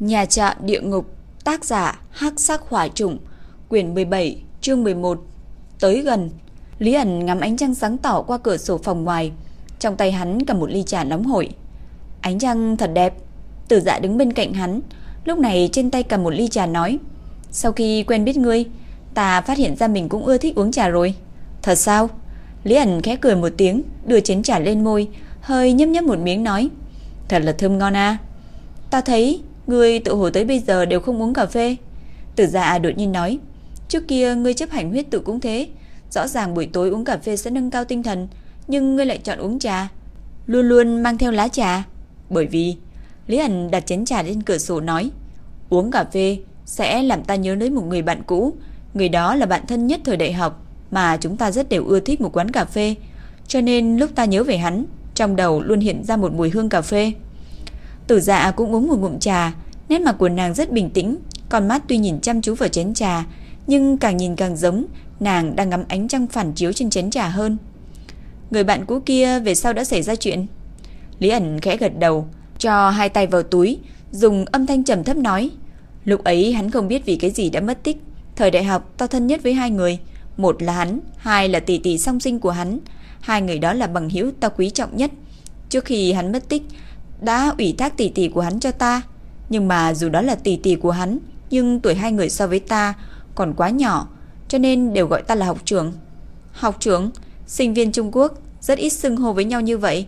Nhà trọ địa ngục, tác giả Hắc Sắc Hỏa Trùng, quyển 17, chương 11. Tới gần, Lý ẩn ngắm ánh trăng sáng tỏ qua cửa sổ phòng ngoài, trong tay hắn cầm một ly trà nóng hổi. Ánh trăng thật đẹp. Tử Dạ đứng bên cạnh hắn, lúc này trên tay cầm một ly trà nói: "Sau khi quen biết ngươi, ta phát hiện ra mình cũng ưa thích uống trà rồi." "Thật sao?" Lý ẩn khẽ cười một tiếng, đưa chén trà lên môi, hơi nhấp nhấp một miếng nói: "Thật là thơm ngon a." À. "Ta thấy Ngươi tự hồ tới bây giờ đều không uống cà phê. Tử dạ đột nhiên nói, Trước kia ngươi chấp hành huyết tự cũng thế. Rõ ràng buổi tối uống cà phê sẽ nâng cao tinh thần, Nhưng ngươi lại chọn uống trà. Luôn luôn mang theo lá trà. Bởi vì, Lý ẩn đặt chén trà lên cửa sổ nói, Uống cà phê sẽ làm ta nhớ đến một người bạn cũ. Người đó là bạn thân nhất thời đại học, Mà chúng ta rất đều ưa thích một quán cà phê. Cho nên lúc ta nhớ về hắn, Trong đầu luôn hiện ra một mùi hương cà phê. Tử dạ cũng uống một ngụm trà, nét mặt của nàng rất bình tĩnh, con mắt tuy nhìn chăm chú vào chén trà, nhưng càng nhìn càng giống nàng đang ngắm ánh trăng phản chiếu trên chén trà hơn. Người bạn cũ kia về sau đã xảy ra chuyện. Lý ẩn khẽ gật đầu, cho hai tay vào túi, dùng âm thanh trầm thấp nói. Lúc ấy hắn không biết vì cái gì đã mất tích. Thời đại học tao thân nhất với hai người, một là hắn, hai là tỷ tỷ song sinh của hắn. Hai người đó là bằng hữu ta quý trọng nhất. Trước khi hắn mất tích, đã ủy thác tỷ tỷ của hắn cho ta. Nhưng mà dù đó là tỷ tỷ của hắn, nhưng tuổi hai người so với ta còn quá nhỏ, cho nên đều gọi ta là học trưởng. Học trưởng, sinh viên Trung Quốc rất ít xưng hô với nhau như vậy,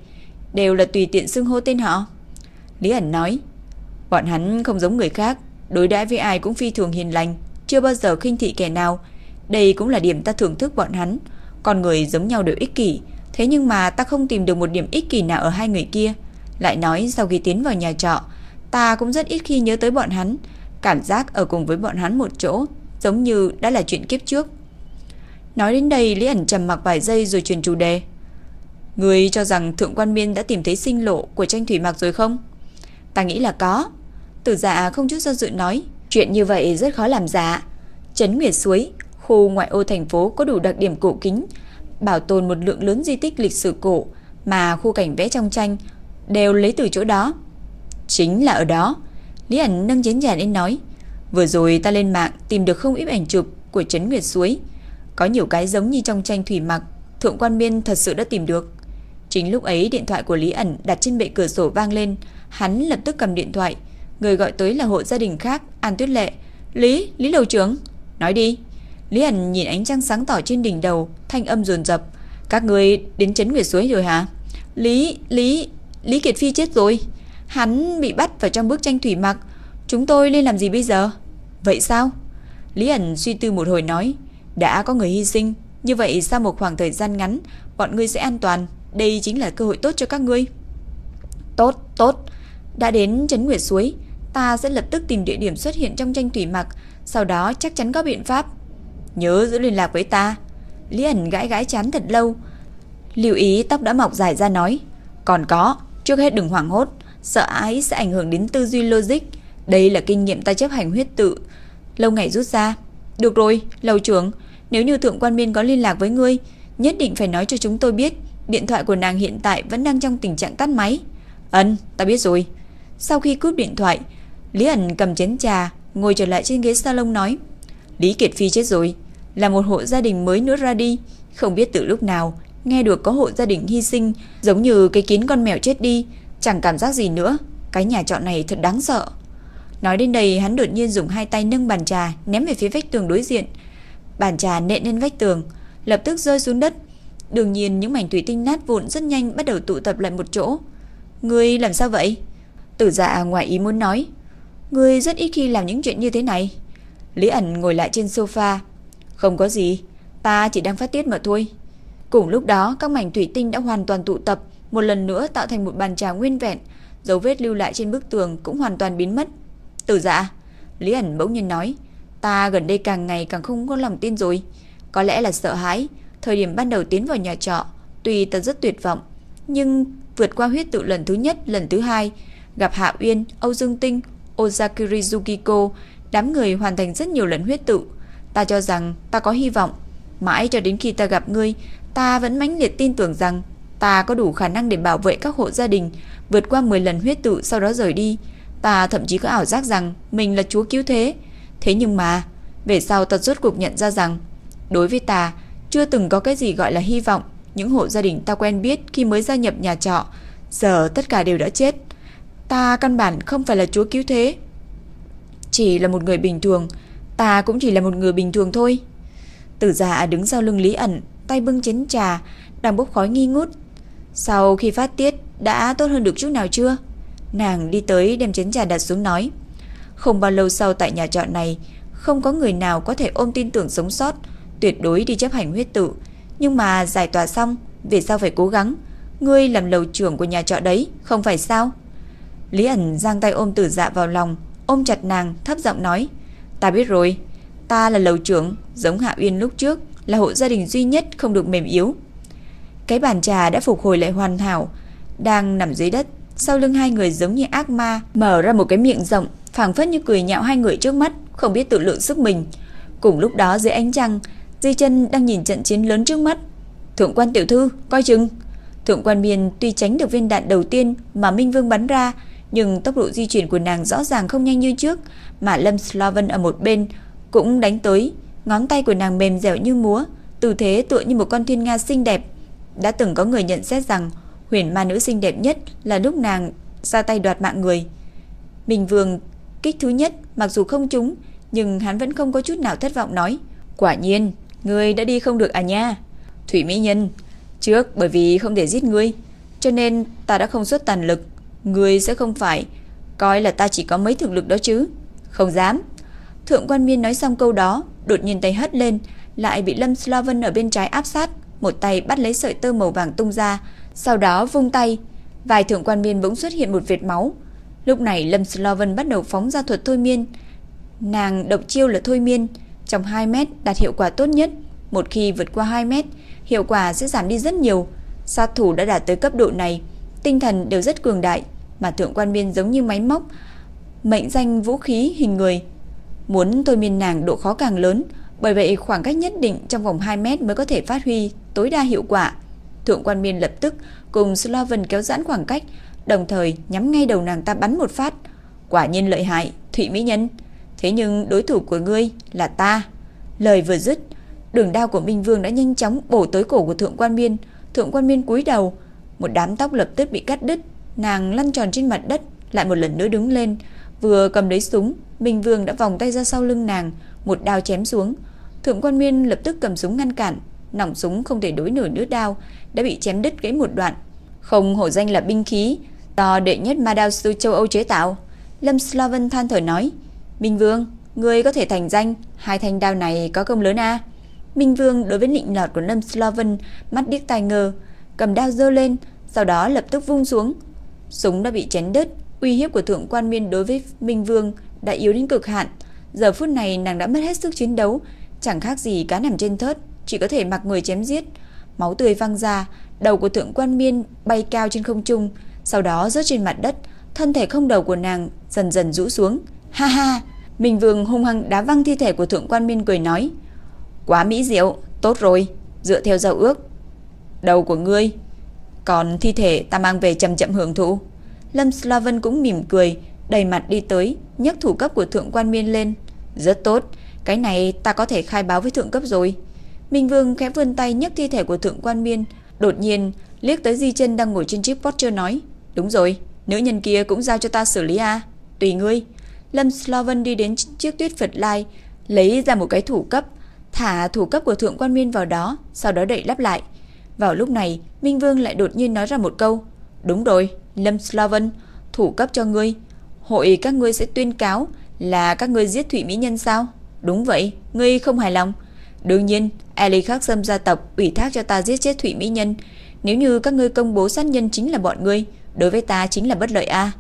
đều là tùy tiện xưng hô tên họ. Lý ẩn nói, bọn hắn không giống người khác, đối đãi với ai cũng phi thường hiền lành, chưa bao giờ khinh thị kẻ nào. Đây cũng là điểm ta thưởng thức bọn hắn. Con người giống nhau đều ích kỷ, thế nhưng mà ta không tìm được một điểm ích kỷ nào ở hai người kia. Lại nói sau khi tiến vào nhà trọ, ta cũng rất ít khi nhớ tới bọn hắn, cảm giác ở cùng với bọn hắn một chỗ, giống như đã là chuyện kiếp trước. Nói đến đây, Lý ẩn trầm mặc vài giây rồi chuyển chủ đề. Người cho rằng Thượng Quan Miên đã tìm thấy sinh lộ của tranh thủy mặc rồi không? Ta nghĩ là có. Tử giả không chút do dự nói, chuyện như vậy rất khó làm giả. Trấn Nguyệt Suối, khu ngoại ô thành phố có đủ đặc điểm cổ kính, bảo tồn một lượng lớn di tích lịch sử cổ mà khu cảnh vẽ trong tranh đều lấy từ chỗ đó. Chính là ở đó. Lý ẩn nâng chén trà lên nói. Vừa rồi ta lên mạng tìm được không ít ảnh chụp của Trấn Nguyệt Suối. Có nhiều cái giống như trong tranh thủy mặc. Thượng quan miên thật sự đã tìm được. Chính lúc ấy điện thoại của Lý ẩn đặt trên bệ cửa sổ vang lên. Hắn lập tức cầm điện thoại. Người gọi tới là hộ gia đình khác, An Tuyết Lệ. Lý, Lý Lầu trưởng. Nói đi. Lý ẩn nhìn ánh trăng sáng tỏ trên đỉnh đầu, thanh âm dồn dập. Các người đến Trấn Nguyệt Suối rồi hả? Lý, Lý, Lý Kiệt Phi chết rồi. Hắn bị bắt vào trong bức tranh thủy mặc. Chúng tôi nên làm gì bây giờ? Vậy sao? Lý ẩn suy tư một hồi nói Đã có người hy sinh Như vậy sau một khoảng thời gian ngắn Bọn ngươi sẽ an toàn. Đây chính là cơ hội tốt cho các ngươi. Tốt, tốt. Đã đến Trấn Nguyệt Suối Ta sẽ lập tức tìm địa điểm xuất hiện trong tranh thủy mặc Sau đó chắc chắn có biện pháp. Nhớ giữ liên lạc với ta. Lý ẩn gãi gãi chán thật lâu. Lưu ý tóc đã mọc dài ra nói Còn có. Trước hết đừng hoảng hốt, sợ ái sẽ ảnh hưởng đến tư duy logic. Đây là kinh nghiệm ta chấp hành huyết tự. Lâu ngày rút ra. Được rồi, lầu trưởng, nếu như thượng quan miên có liên lạc với ngươi, nhất định phải nói cho chúng tôi biết điện thoại của nàng hiện tại vẫn đang trong tình trạng tắt máy. Ấn, ta biết rồi. Sau khi cúp điện thoại, Lý ẩn cầm chén trà, ngồi trở lại trên ghế salon nói. Lý Kiệt Phi chết rồi, là một hộ gia đình mới nữa ra đi, không biết từ lúc nào Nghe được có hộ gia đình hy sinh, Giống như cái kiến con mèo chết đi, Chẳng cảm giác gì nữa. Cái nhà trọ này thật đáng sợ. Nói đến đây, hắn đột nhiên dùng hai tay nâng bàn trà, Ném về phía vách tường đối diện. Bàn trà nện lên vách tường, Lập tức rơi xuống đất. Đương nhiên, những mảnh thủy tinh nát vụn rất nhanh bắt đầu tụ tập lại một chỗ. Ngươi làm sao vậy? Tử dạ ngoài ý muốn nói. Ngươi rất ít khi làm những chuyện như thế này. Lý ẩn ngồi lại trên sofa. Không có gì, Ta chỉ đang phát tiết mà thôi. Cùng lúc đó, các mảnh thủy tinh đã hoàn toàn tụ tập, một lần nữa tạo thành một bàn trà nguyên vẹn, dấu vết lưu lại trên bức tường cũng hoàn toàn biến mất. Tử dạ, Lý ẩn bỗng nhiên nói, ta gần đây càng ngày càng không có lòng tin rồi. Có lẽ là sợ hãi, thời điểm ban đầu tiến vào nhà trọ, tuy ta rất tuyệt vọng, nhưng vượt qua huyết tự lần thứ nhất, lần thứ hai, gặp Hạ Uyên, Âu Dương Tinh, Ozakiri Yukiko, đám người hoàn thành rất nhiều lần huyết tự. Ta cho rằng ta có hy vọng. Mãi cho đến khi ta gặp ngươi, Ta vẫn mãnh liệt tin tưởng rằng ta có đủ khả năng để bảo vệ các hộ gia đình, vượt qua 10 lần huyết tự sau đó rời đi. Ta thậm chí có ảo giác rằng mình là chúa cứu thế. Thế nhưng mà, về sau ta rốt cuộc nhận ra rằng, đối với ta, chưa từng có cái gì gọi là hy vọng. Những hộ gia đình ta quen biết khi mới gia nhập nhà trọ, giờ tất cả đều đã chết. Ta căn bản không phải là chúa cứu thế. Chỉ là một người bình thường, ta cũng chỉ là một người bình thường thôi. Tử giả đứng sau lưng Lý ẩn, tay bưng chén trà, đang bốc khói nghi ngút. Sau khi phát tiết, đã tốt hơn được chút nào chưa? Nàng đi tới đem chén trà đặt xuống nói. Không bao lâu sau tại nhà trọ này, không có người nào có thể ôm tin tưởng sống sót, tuyệt đối đi chấp hành huyết tự. Nhưng mà giải tỏa xong, vì sao phải cố gắng? Ngươi làm lầu trưởng của nhà trọ đấy, không phải sao? Lý ẩn giang tay ôm tử dạ vào lòng, ôm chặt nàng, thấp giọng nói. Ta biết rồi, ta là lầu trưởng, giống Hạ Uyên lúc trước, là hộ gia đình duy nhất không được mềm yếu. Cái bàn trà đã phục hồi lại hoàn hảo, đang nằm dưới đất, sau lưng hai người giống như ác ma, mở ra một cái miệng rộng, phảng phất như cười nhạo hai người trước mắt, không biết tự lượng sức mình. Cùng lúc đó dưới ánh trăng, Di Chân đang nhìn trận chiến lớn trước mắt. Thượng quan tiểu thư, coi chừng. Thượng quan Miên tuy tránh được viên đạn đầu tiên mà Minh Vương bắn ra, nhưng tốc độ di chuyển của nàng rõ ràng không nhanh như trước, mà Lâm Sloven ở một bên cũng đánh tới, ngón tay của nàng mềm dẻo như múa, tư thế tựa như một con thiên nga xinh đẹp. Đã từng có người nhận xét rằng huyền ma nữ xinh đẹp nhất là lúc nàng ra tay đoạt mạng người. Minh Vương kích thứ nhất, mặc dù không trúng, nhưng hắn vẫn không có chút nào thất vọng nói: "Quả nhiên, ngươi đã đi không được à nha." Thủy Mỹ Nhân, trước bởi vì không thể giết ngươi, cho nên ta đã không xuất tàn lực, ngươi sẽ không phải coi là ta chỉ có mấy thực lực đó chứ? Không dám. Thượng quan Miên nói xong câu đó, đột nhiên tay hất lên, lại bị Lâm Sloven ở bên trái áp sát, một tay bắt lấy sợi tơ màu vàng tung ra, sau đó vung tay, vài thượng quan Miên bỗng xuất hiện một vệt máu. Lúc này Lâm Sloven bắt đầu phóng ra thuật thôi miên. Nàng độc chiêu là thôi miên, trong 2 mét đạt hiệu quả tốt nhất, một khi vượt qua 2 mét, hiệu quả sẽ giảm đi rất nhiều. Sát thủ đã đạt tới cấp độ này, tinh thần đều rất cường đại, mà thượng quan Miên giống như máy móc, mệnh danh vũ khí hình người. Muốn thôi miên nàng độ khó càng lớn, bởi vậy khoảng cách nhất định trong vòng 2 mét mới có thể phát huy tối đa hiệu quả. Thượng quan miên lập tức cùng Sloven kéo giãn khoảng cách, đồng thời nhắm ngay đầu nàng ta bắn một phát. Quả nhiên lợi hại, Thụy Mỹ Nhân. Thế nhưng đối thủ của ngươi là ta. Lời vừa dứt, đường đao của Minh Vương đã nhanh chóng bổ tới cổ của Thượng quan miên. Thượng quan miên cúi đầu, một đám tóc lập tức bị cắt đứt, nàng lăn tròn trên mặt đất, lại một lần nữa đứng lên, vừa cầm lấy súng, Minh Vương đã vòng tay ra sau lưng nàng, một đao chém xuống. Thượng quan Miên lập tức cầm súng ngăn cản, nòng súng không thể đối nổi nữa đao, đã bị chém đứt gãy một đoạn. Không hổ danh là binh khí do đệ nhất ma đao sư châu Âu chế tạo. Lâm Slaven than thở nói, Minh Vương, ngươi có thể thành danh, hai thanh đao này có công lớn a. Minh Vương đối với nịnh lọt của Lâm Slaven mắt điếc tai ngơ, cầm đao giơ lên, sau đó lập tức vung xuống. Súng đã bị chém đứt, uy hiếp của thượng quan Miên đối với Minh Vương đã yếu đến cực hạn. Giờ phút này nàng đã mất hết sức chiến đấu, chẳng khác gì cá nằm trên thớt, chỉ có thể mặc người chém giết. Máu tươi văng ra, đầu của thượng quan miên bay cao trên không trung, sau đó rớt trên mặt đất, thân thể không đầu của nàng dần dần rũ xuống. Ha ha, Minh Vương hung hăng đá văng thi thể của thượng quan miên cười nói. Quá mỹ diệu, tốt rồi, dựa theo giao ước. Đầu của ngươi, còn thi thể ta mang về chậm chậm hưởng thụ. Lâm Slaven cũng mỉm cười, đầy mặt đi tới, nhấc thủ cấp của thượng quan miên lên. Rất tốt, cái này ta có thể khai báo với thượng cấp rồi. Minh Vương khẽ vươn tay nhấc thi thể của thượng quan miên, đột nhiên liếc tới Di Chân đang ngồi trên chiếc Porsche nói, "Đúng rồi, nữ nhân kia cũng giao cho ta xử lý a, à? tùy ngươi." Lâm Slaven đi đến chiếc tuyết Phật Lai, lấy ra một cái thủ cấp, thả thủ cấp của thượng quan miên vào đó, sau đó đậy lắp lại. Vào lúc này, Minh Vương lại đột nhiên nói ra một câu, "Đúng rồi, Lâm Slaven, thủ cấp cho ngươi, hội các ngươi sẽ tuyên cáo là các ngươi giết Thụy Mỹ Nhân sao? Đúng vậy, ngươi không hài lòng. Đương nhiên, Ali Khắc Sâm gia tộc ủy thác cho ta giết chết Thụy Mỹ Nhân. Nếu như các ngươi công bố sát nhân chính là bọn ngươi, đối với ta chính là bất lợi a.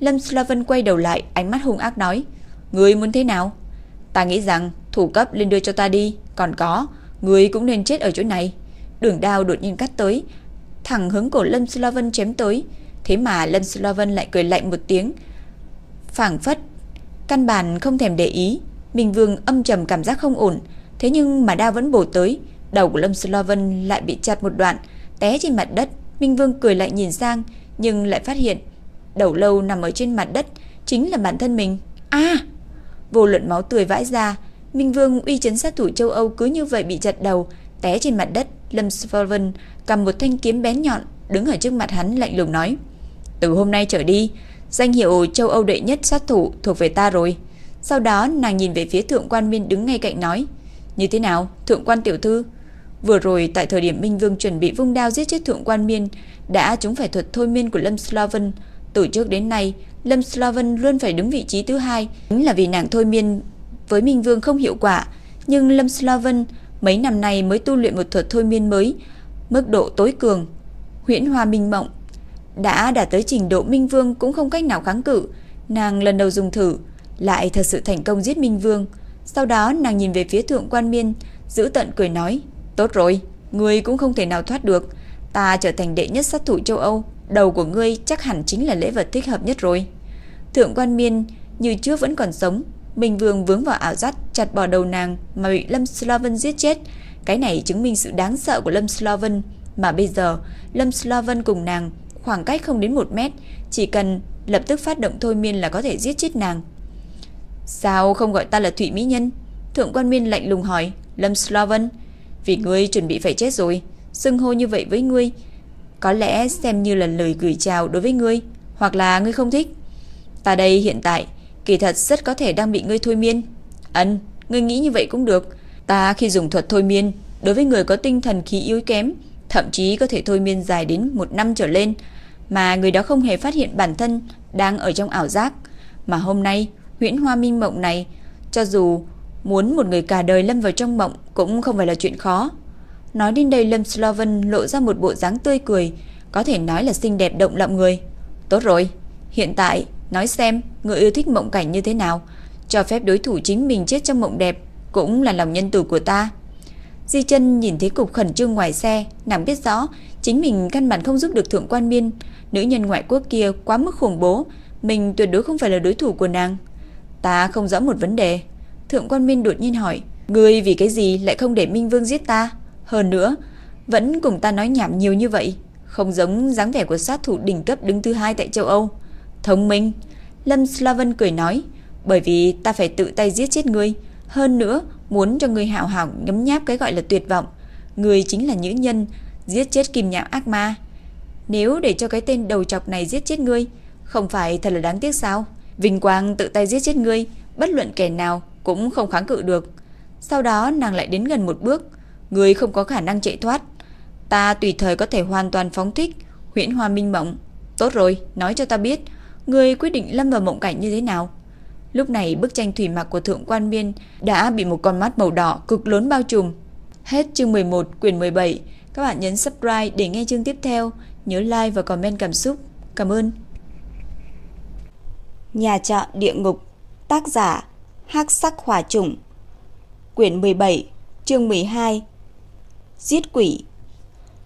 Lâm Slaven quay đầu lại, ánh mắt hung ác nói, ngươi muốn thế nào? Ta nghĩ rằng thủ cấp lên đưa cho ta đi, còn có, ngươi cũng nên chết ở chỗ này. Đường đao đột nhiên cắt tới, thẳng hướng cổ Lâm Slaven chém tới, thế mà Lâm Sloven lại cười lạnh một tiếng, phảng phất căn bản không thèm để ý. Minh Vương âm trầm cảm giác không ổn, thế nhưng mà Đa vẫn bổ tới, đầu của Lâm Sloven lại bị chặt một đoạn, té trên mặt đất. Minh Vương cười lại nhìn sang, nhưng lại phát hiện đầu lâu nằm ở trên mặt đất, chính là bản thân mình. A! vô luận máu tươi vãi ra, Minh Vương uy chấn sát thủ châu Âu cứ như vậy bị chặt đầu, té trên mặt đất. Lâm Svalven cầm một thanh kiếm bén nhọn, đứng ở trước mặt hắn lạnh lùng nói: "Từ hôm nay trở đi, danh hiệu châu Âu đệ nhất sát thủ thuộc về ta rồi." Sau đó nàng nhìn về phía thượng quan Miên đứng ngay cạnh nói: "Như thế nào, thượng quan tiểu thư?" Vừa rồi tại thời điểm Minh Vương chuẩn bị vung đao giết chết thượng quan Miên, đã chúng phải thuật thôi miên của Lâm sloven Từ trước đến nay, Lâm sloven luôn phải đứng vị trí thứ hai, chính là vì nàng thôi miên với Minh Vương không hiệu quả, nhưng Lâm sloven mấy năm nay mới tu luyện một thuật thôi miên mới, mức độ tối cường, Huyễn Hoa Minh Mộng đã đạt tới trình độ Minh Vương cũng không cách nào kháng cự, nàng lần đầu dùng thử, lại thật sự thành công giết Minh Vương. Sau đó nàng nhìn về phía Thượng Quan Miên, giữ tận cười nói: "Tốt rồi, ngươi cũng không thể nào thoát được, ta trở thành đệ nhất sát thủ châu Âu, đầu của ngươi chắc hẳn chính là lễ vật thích hợp nhất rồi." Thượng Quan Miên như trước vẫn còn sống, Minh Vương vướng vào ảo giác chặt bỏ đầu nàng mà bị Lâm sloven giết chết. Cái này chứng minh sự đáng sợ của Lâm sloven mà bây giờ Lâm sloven cùng nàng khoảng cách không đến một mét, chỉ cần lập tức phát động thôi miên là có thể giết chết nàng. Sao không gọi ta là Thụy Mỹ Nhân? Thượng quan miên lạnh lùng hỏi, Lâm Sloven, vì ngươi chuẩn bị phải chết rồi, xưng hô như vậy với ngươi, có lẽ xem như là lời gửi chào đối với ngươi, hoặc là ngươi không thích. Ta đây hiện tại kỳ thật rất có thể đang bị ngươi thôi miên. Ân, ngươi nghĩ như vậy cũng được. Ta khi dùng thuật thôi miên, đối với người có tinh thần khí yếu kém, thậm chí có thể thôi miên dài đến một năm trở lên, mà người đó không hề phát hiện bản thân đang ở trong ảo giác. Mà hôm nay, huyễn hoa minh mộng này, cho dù muốn một người cả đời lâm vào trong mộng cũng không phải là chuyện khó. Nói đến đây Lâm Sloven lộ ra một bộ dáng tươi cười, có thể nói là xinh đẹp động lòng người. Tốt rồi, hiện tại Nói xem, người yêu thích mộng cảnh như thế nào, cho phép đối thủ chính mình chết trong mộng đẹp cũng là lòng nhân từ của ta. Di chân nhìn thấy cục khẩn trương ngoài xe, nàng biết rõ chính mình căn bản không giúp được thượng quan miên, nữ nhân ngoại quốc kia quá mức khủng bố, mình tuyệt đối không phải là đối thủ của nàng. Ta không rõ một vấn đề. Thượng quan Minh đột nhiên hỏi, ngươi vì cái gì lại không để Minh Vương giết ta? Hơn nữa, vẫn cùng ta nói nhảm nhiều như vậy, không giống dáng vẻ của sát thủ đỉnh cấp đứng thứ hai tại châu Âu. Thông minh. Lâm Slaven cười nói, bởi vì ta phải tự tay giết chết ngươi, hơn nữa muốn cho ngươi hào hào ngấm nháp cái gọi là tuyệt vọng. Ngươi chính là nữ nhân giết chết kim nhạo ác ma. Nếu để cho cái tên đầu chọc này giết chết ngươi, không phải thật là đáng tiếc sao? Vinh quang tự tay giết chết ngươi, bất luận kẻ nào cũng không kháng cự được. Sau đó nàng lại đến gần một bước, ngươi không có khả năng chạy thoát. Ta tùy thời có thể hoàn toàn phóng thích huyễn hoa minh mộng. Tốt rồi, nói cho ta biết, Người quyết định lâm vào mộng cảnh như thế nào? Lúc này bức tranh thủy mặc của Thượng Quan Miên đã bị một con mắt màu đỏ cực lớn bao trùm. Hết chương 11 quyển 17. Các bạn nhấn subscribe để nghe chương tiếp theo. Nhớ like và comment cảm xúc. Cảm ơn. Nhà trọ địa ngục Tác giả hắc sắc hỏa trùng Quyển 17 Chương 12 Giết quỷ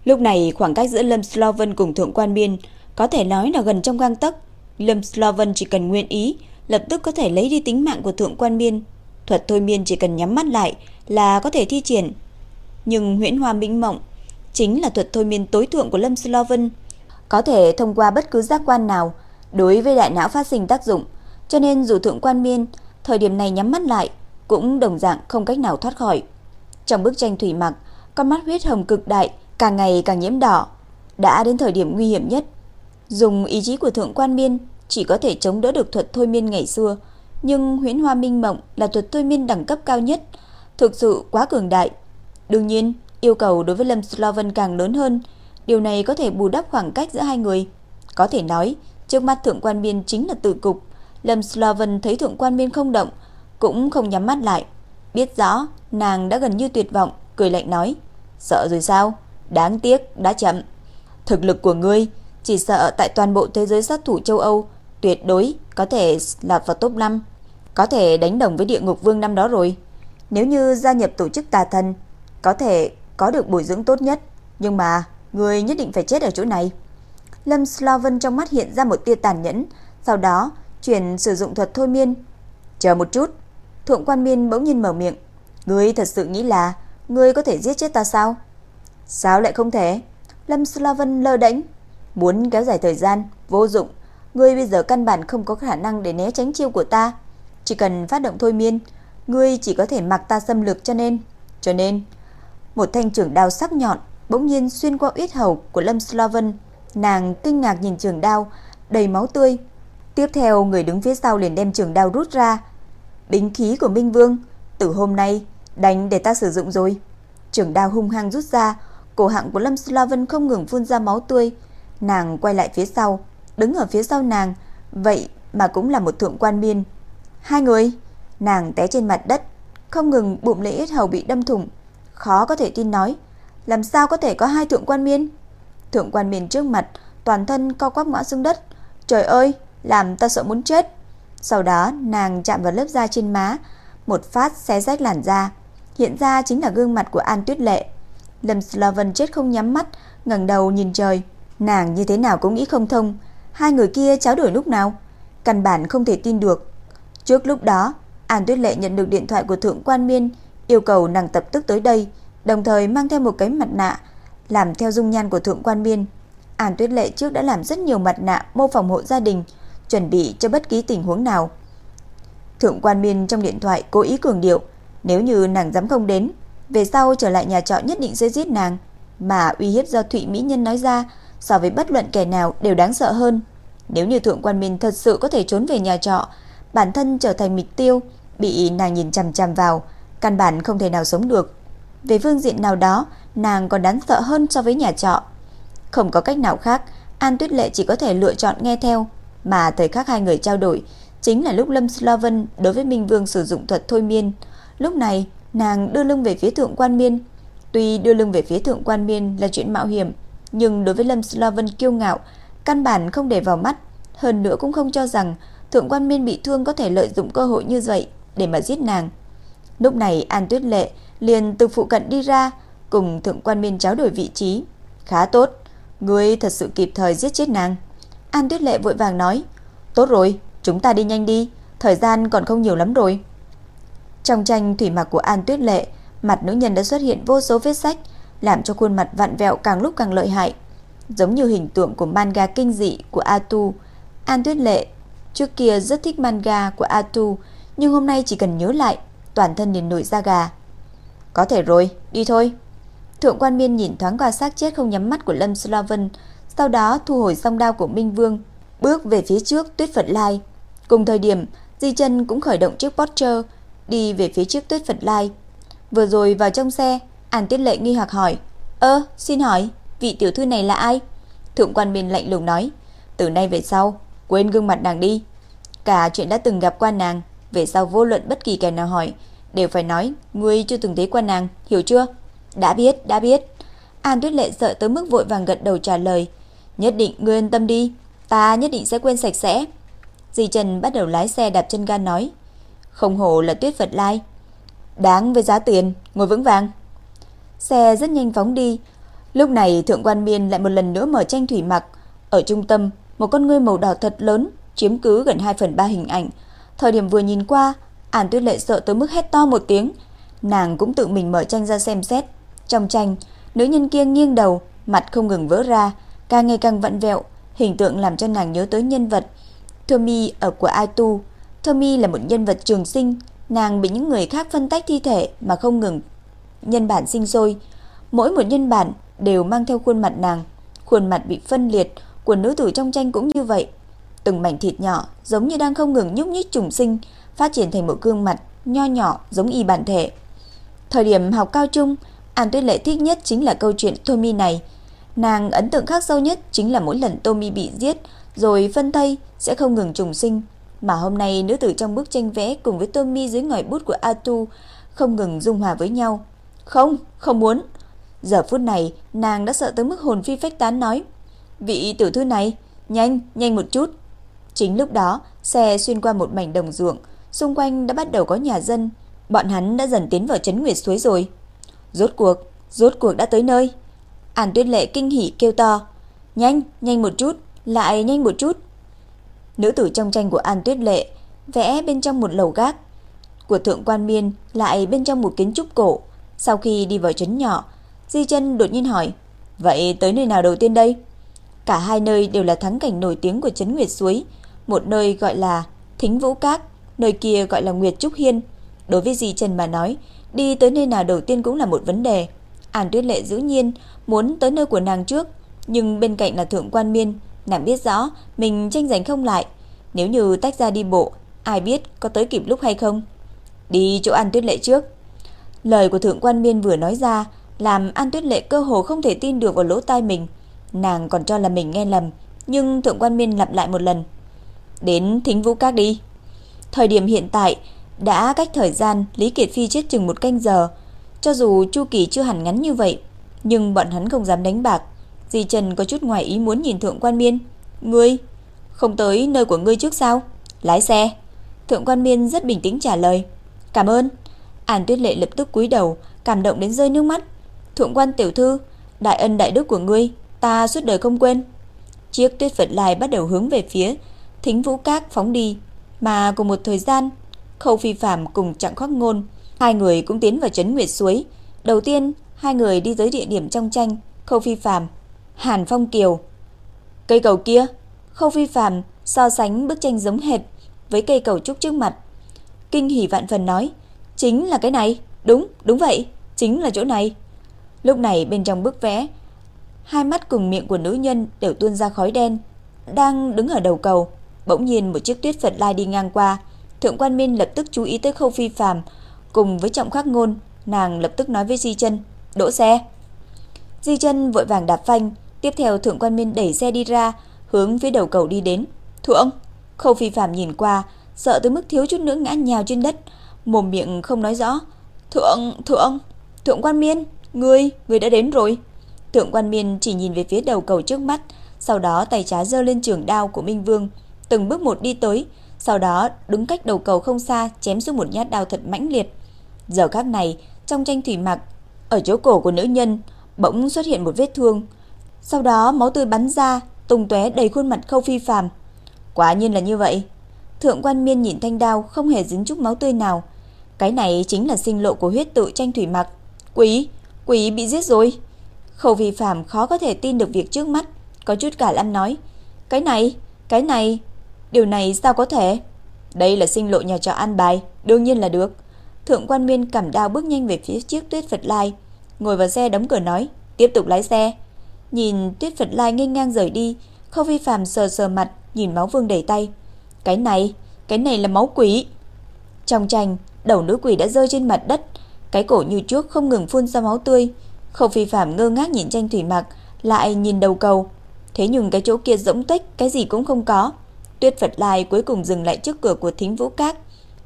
Lúc này khoảng cách giữa Lâm Sloven cùng Thượng Quan Biên có thể nói là gần trong gang tấc Lâm sloven chỉ cần nguyện ý, lập tức có thể lấy đi tính mạng của thượng quan biên Thuật thôi miên chỉ cần nhắm mắt lại là có thể thi triển. Nhưng huyễn hoa minh mộng chính là thuật thôi miên tối thượng của Lâm Sloven, Có thể thông qua bất cứ giác quan nào đối với đại não phát sinh tác dụng. Cho nên dù thượng quan miên thời điểm này nhắm mắt lại cũng đồng dạng không cách nào thoát khỏi. Trong bức tranh thủy mặc, con mắt huyết hồng cực đại càng ngày càng nhiễm đỏ. Đã đến thời điểm nguy hiểm nhất Dùng ý chí của thượng quan miên chỉ có thể chống đỡ được thuật thôi miên ngày xưa, nhưng huyễn hoa minh mộng là thuật thôi miên đẳng cấp cao nhất, thực sự quá cường đại. Đương nhiên, yêu cầu đối với Lâm Sloven càng lớn hơn, điều này có thể bù đắp khoảng cách giữa hai người. Có thể nói, trước mắt thượng quan Biên chính là tử cục. Lâm Sloven thấy thượng quan Biên không động, cũng không nhắm mắt lại. Biết rõ, nàng đã gần như tuyệt vọng, cười lạnh nói. Sợ rồi sao? Đáng tiếc, đã chậm. Thực lực của ngươi chỉ sợ tại toàn bộ thế giới sát thủ châu Âu tuyệt đối có thể lọt vào top 5, có thể đánh đồng với địa ngục vương năm đó rồi. Nếu như gia nhập tổ chức tà thần, có thể có được bồi dưỡng tốt nhất, nhưng mà người nhất định phải chết ở chỗ này. Lâm sloven trong mắt hiện ra một tia tàn nhẫn, sau đó chuyển sử dụng thuật thôi miên. Chờ một chút, Thượng quan miên bỗng nhiên mở miệng. Ngươi thật sự nghĩ là ngươi có thể giết chết ta sao? Sao lại không thể? Lâm sloven lơ đánh. Muốn kéo dài thời gian, vô dụng. ngươi bây giờ căn bản không có khả năng để né tránh chiêu của ta. Chỉ cần phát động thôi miên, ngươi chỉ có thể mặc ta xâm lược cho nên. Cho nên, một thanh trường đao sắc nhọn bỗng nhiên xuyên qua yết hầu của Lâm sloven Nàng kinh ngạc nhìn trường đao đầy máu tươi. Tiếp theo người đứng phía sau liền đem trường đao rút ra. Bính khí của Minh Vương, từ hôm nay đánh để ta sử dụng rồi. Trường đao hung hăng rút ra, cổ họng của Lâm Slaven không ngừng phun ra máu tươi. Nàng quay lại phía sau, đứng ở phía sau nàng, vậy mà cũng là một thượng quan miên. Hai người, nàng té trên mặt đất, không ngừng bụng lễ ít hầu bị đâm thủng. Khó có thể tin nói, làm sao có thể có hai thượng quan miên? Thượng quan miên trước mặt, toàn thân co quắp ngã xuống đất. Trời ơi, làm ta sợ muốn chết. Sau đó nàng chạm vào lớp da trên má, một phát xé rách làn da. Hiện ra chính là gương mặt của An Tuyết Lệ. Lâm Slaven chết không nhắm mắt, ngẩng đầu nhìn trời. Nàng như thế nào cũng nghĩ không thông, hai người kia tráo đổi lúc nào? Căn bản không thể tin được. Trước lúc đó, An Tuyết Lệ nhận được điện thoại của Thượng Quan Miên, yêu cầu nàng tập tức tới đây, đồng thời mang theo một cái mặt nạ, làm theo dung nhan của Thượng Quan Miên. An Tuyết Lệ trước đã làm rất nhiều mặt nạ mô phỏng hộ gia đình, chuẩn bị cho bất kỳ tình huống nào. Thượng Quan Miên trong điện thoại cố ý cường điệu, nếu như nàng dám không đến, về sau trở lại nhà trọ nhất định sẽ giết nàng, mà uy hiếp do Thụy Mỹ Nhân nói ra so với bất luận kẻ nào đều đáng sợ hơn. Nếu như Thượng Quan Miên thật sự có thể trốn về nhà trọ, bản thân trở thành mịch tiêu, bị nàng nhìn chằm chằm vào, căn bản không thể nào sống được. Về phương diện nào đó, nàng còn đáng sợ hơn so với nhà trọ. Không có cách nào khác, An Tuyết Lệ chỉ có thể lựa chọn nghe theo, mà thời khắc hai người trao đổi chính là lúc Lâm Slaven đối với Minh Vương sử dụng thuật thôi miên. Lúc này, nàng đưa lưng về phía Thượng Quan Miên. Tuy đưa lưng về phía Thượng Quan Miên là chuyện mạo hiểm, nhưng đối với Lâm Slaven kiêu ngạo, căn bản không để vào mắt, hơn nữa cũng không cho rằng Thượng Quan Miên bị thương có thể lợi dụng cơ hội như vậy để mà giết nàng. Lúc này An Tuyết Lệ liền từ phụ cận đi ra, cùng Thượng Quan Miên trao đổi vị trí. Khá tốt, ngươi thật sự kịp thời giết chết nàng. An Tuyết Lệ vội vàng nói, tốt rồi, chúng ta đi nhanh đi, thời gian còn không nhiều lắm rồi. Trong tranh thủy mặc của An Tuyết Lệ, mặt nữ nhân đã xuất hiện vô số vết sách, làm cho khuôn mặt vặn vẹo càng lúc càng lợi hại. Giống như hình tượng của manga kinh dị của Atu, An Tuyết Lệ trước kia rất thích manga của Atu, nhưng hôm nay chỉ cần nhớ lại, toàn thân liền nổi da gà. Có thể rồi, đi thôi. Thượng quan miên nhìn thoáng qua xác chết không nhắm mắt của Lâm Slaven, sau đó thu hồi song đao của Minh Vương, bước về phía trước Tuyết Phật Lai. Cùng thời điểm, Di Chân cũng khởi động chiếc Porsche, đi về phía trước Tuyết Phật Lai. Vừa rồi vào trong xe, An Tiết Lệ nghi hoặc hỏi: "Ơ, xin hỏi, vị tiểu thư này là ai?" Thượng quan Miên lạnh lùng nói: "Từ nay về sau, quên gương mặt nàng đi. Cả chuyện đã từng gặp qua nàng, về sau vô luận bất kỳ kẻ nào hỏi, đều phải nói ngươi chưa từng thấy qua nàng, hiểu chưa?" "Đã biết, đã biết." An Tuyết Lệ sợ tới mức vội vàng gật đầu trả lời, "Nhất định ngươi yên tâm đi, ta nhất định sẽ quên sạch sẽ." Di Trần bắt đầu lái xe đạp chân ga nói, "Không hổ là Tuyết Phật Lai, đáng với giá tiền, ngồi vững vàng." Xe rất nhanh phóng đi. Lúc này Thượng Quan Miên lại một lần nữa mở tranh thủy mặc, ở trung tâm, một con ngươi màu đỏ thật lớn chiếm cứ gần 2 phần 3 hình ảnh. Thời điểm vừa nhìn qua, Ản Tuyết Lệ sợ tới mức hét to một tiếng, nàng cũng tự mình mở tranh ra xem xét. Trong tranh, nữ nhân kia nghiêng đầu, mặt không ngừng vỡ ra, càng ngày càng vặn vẹo, hình tượng làm cho nàng nhớ tới nhân vật Tommy ở của Aitu. Tommy là một nhân vật trường sinh, nàng bị những người khác phân tách thi thể mà không ngừng nhân bản sinh sôi. Mỗi một nhân bản đều mang theo khuôn mặt nàng, khuôn mặt bị phân liệt của nữ tử trong tranh cũng như vậy. Từng mảnh thịt nhỏ giống như đang không ngừng nhúc nhích trùng sinh, phát triển thành một gương mặt nho nhỏ giống y bản thể. Thời điểm học cao trung, An Tuyết Lệ thích nhất chính là câu chuyện Tommy này. Nàng ấn tượng khác sâu nhất chính là mỗi lần Tommy bị giết rồi phân thây sẽ không ngừng trùng sinh. Mà hôm nay nữ tử trong bức tranh vẽ cùng với Tommy dưới ngòi bút của Atu không ngừng dung hòa với nhau. Không, không muốn. Giờ phút này, nàng đã sợ tới mức hồn phi phách tán nói. Vị tiểu thư này, nhanh, nhanh một chút. Chính lúc đó, xe xuyên qua một mảnh đồng ruộng, xung quanh đã bắt đầu có nhà dân. Bọn hắn đã dần tiến vào chấn Nguyệt Suối rồi. Rốt cuộc, rốt cuộc đã tới nơi. Ản tuyết lệ kinh hỉ kêu to. Nhanh, nhanh một chút, lại nhanh một chút. Nữ tử trong tranh của An Tuyết Lệ vẽ bên trong một lầu gác, của Thượng Quan Miên lại bên trong một kiến trúc cổ. Sau khi đi vào trấn nhỏ, Di chân đột nhiên hỏi, vậy tới nơi nào đầu tiên đây? Cả hai nơi đều là thắng cảnh nổi tiếng của Trấn Nguyệt Suối, một nơi gọi là Thính Vũ Các, nơi kia gọi là Nguyệt Trúc Hiên. Đối với dì Trần mà nói, đi tới nơi nào đầu tiên cũng là một vấn đề. An Tuyết Lệ dĩ nhiên muốn tới nơi của nàng trước, nhưng bên cạnh là Thượng Quan Miên, nàng biết rõ mình tranh giành không lại. Nếu như tách ra đi bộ, ai biết có tới kịp lúc hay không. Đi chỗ An Tuyết Lệ trước. Lời của Thượng Quan Miên vừa nói ra, làm An Tuyết Lệ cơ hồ không thể tin được vào lỗ tai mình. Nàng còn cho là mình nghe lầm, nhưng Thượng Quan Miên lặp lại một lần. Đến Thính Vũ Các đi. Thời điểm hiện tại đã cách thời gian Lý Kiệt Phi chết chừng một canh giờ, cho dù chu kỳ chưa hẳn ngắn như vậy, nhưng bọn hắn không dám đánh bạc. Di Trần có chút ngoài ý muốn nhìn Thượng Quan Miên. Ngươi, không tới nơi của ngươi trước sao? Lái xe. Thượng Quan Miên rất bình tĩnh trả lời. Cảm ơn. An Tuyết Lệ lập tức cúi đầu, cảm động đến rơi nước mắt. Thượng Quan tiểu thư, đại ân đại đức của ngươi, ta suốt đời không quên. Chiếc tuyết Phật Lai bắt đầu hướng về phía Thính Vũ Các phóng đi, mà cùng một thời gian, Khâu Phi Phạm cùng Trạng Khoác Ngôn, hai người cũng tiến vào trấn Nguyệt Suối. Đầu tiên, hai người đi tới địa điểm trong tranh, Khâu Phi Phạm, Hàn Phong Kiều. Cây cầu kia, Khâu Phi Phạm so sánh bức tranh giống hệt với cây cầu trúc trước mặt. Kinh hỉ vạn phần nói, chính là cái này, đúng, đúng vậy, chính là chỗ này. Lúc này bên trong bức vẽ, hai mắt cùng miệng của nữ nhân đều tuôn ra khói đen, đang đứng ở đầu cầu, bỗng nhiên một chiếc tuyết Phật Lai đi ngang qua, Thượng Quan Minh lập tức chú ý tới Khâu Phi Phàm, cùng với Trọng Khắc Ngôn, nàng lập tức nói với Di Chân, "Đỗ xe." Di Chân vội vàng đạp phanh, tiếp theo Thượng Quan Minh đẩy xe đi ra, hướng phía đầu cầu đi đến. "Thượng!" Khâu Phi Phàm nhìn qua, sợ tới mức thiếu chút nữa ngã nhào trên đất, mồm miệng không nói rõ. "Thượng, thượng, Thượng Quan Miên, ngươi, ngươi đã đến rồi." Thượng Quan Miên chỉ nhìn về phía đầu cầu trước mắt, sau đó tay trái giơ lên trường đao của Minh Vương, từng bước một đi tới, sau đó đứng cách đầu cầu không xa chém xuống một nhát đao thật mãnh liệt. Giờ khắc này, trong tranh thủy mặc, ở chỗ cổ của nữ nhân bỗng xuất hiện một vết thương. Sau đó máu tươi bắn ra, tung tóe đầy khuôn mặt Khâu Phi Phàm. Quả nhiên là như vậy. Thượng quan Miên nhìn thanh đao không hề dính chút máu tươi nào. Cái này chính là sinh lộ của huyết tự tranh thủy mặc. Quý, quý bị giết rồi. Khâu Phi Phàm khó có thể tin được việc trước mắt, có chút cả lăm nói: "Cái này, cái này, điều này sao có thể? Đây là sinh lộ nhà trọ an bài, đương nhiên là được." Thượng quan Miên cảm đao bước nhanh về phía chiếc Tuyết Phật Lai, ngồi vào xe đóng cửa nói: "Tiếp tục lái xe." Nhìn Tuyết Phật Lai nghênh ngang rời đi, Khâu Vi Phàm sờ sờ mặt, nhìn máu vương đầy tay. "Cái này, cái này là máu quỷ." Trong tranh, đầu nữ quỷ đã rơi trên mặt đất, cái cổ như trước không ngừng phun ra máu tươi. Khâu Phi Phạm ngơ ngác nhìn tranh thủy mặc, lại nhìn đầu cầu. Thế nhưng cái chỗ kia rỗng tích, cái gì cũng không có. Tuyết Phật Lai cuối cùng dừng lại trước cửa của Thính Vũ Các.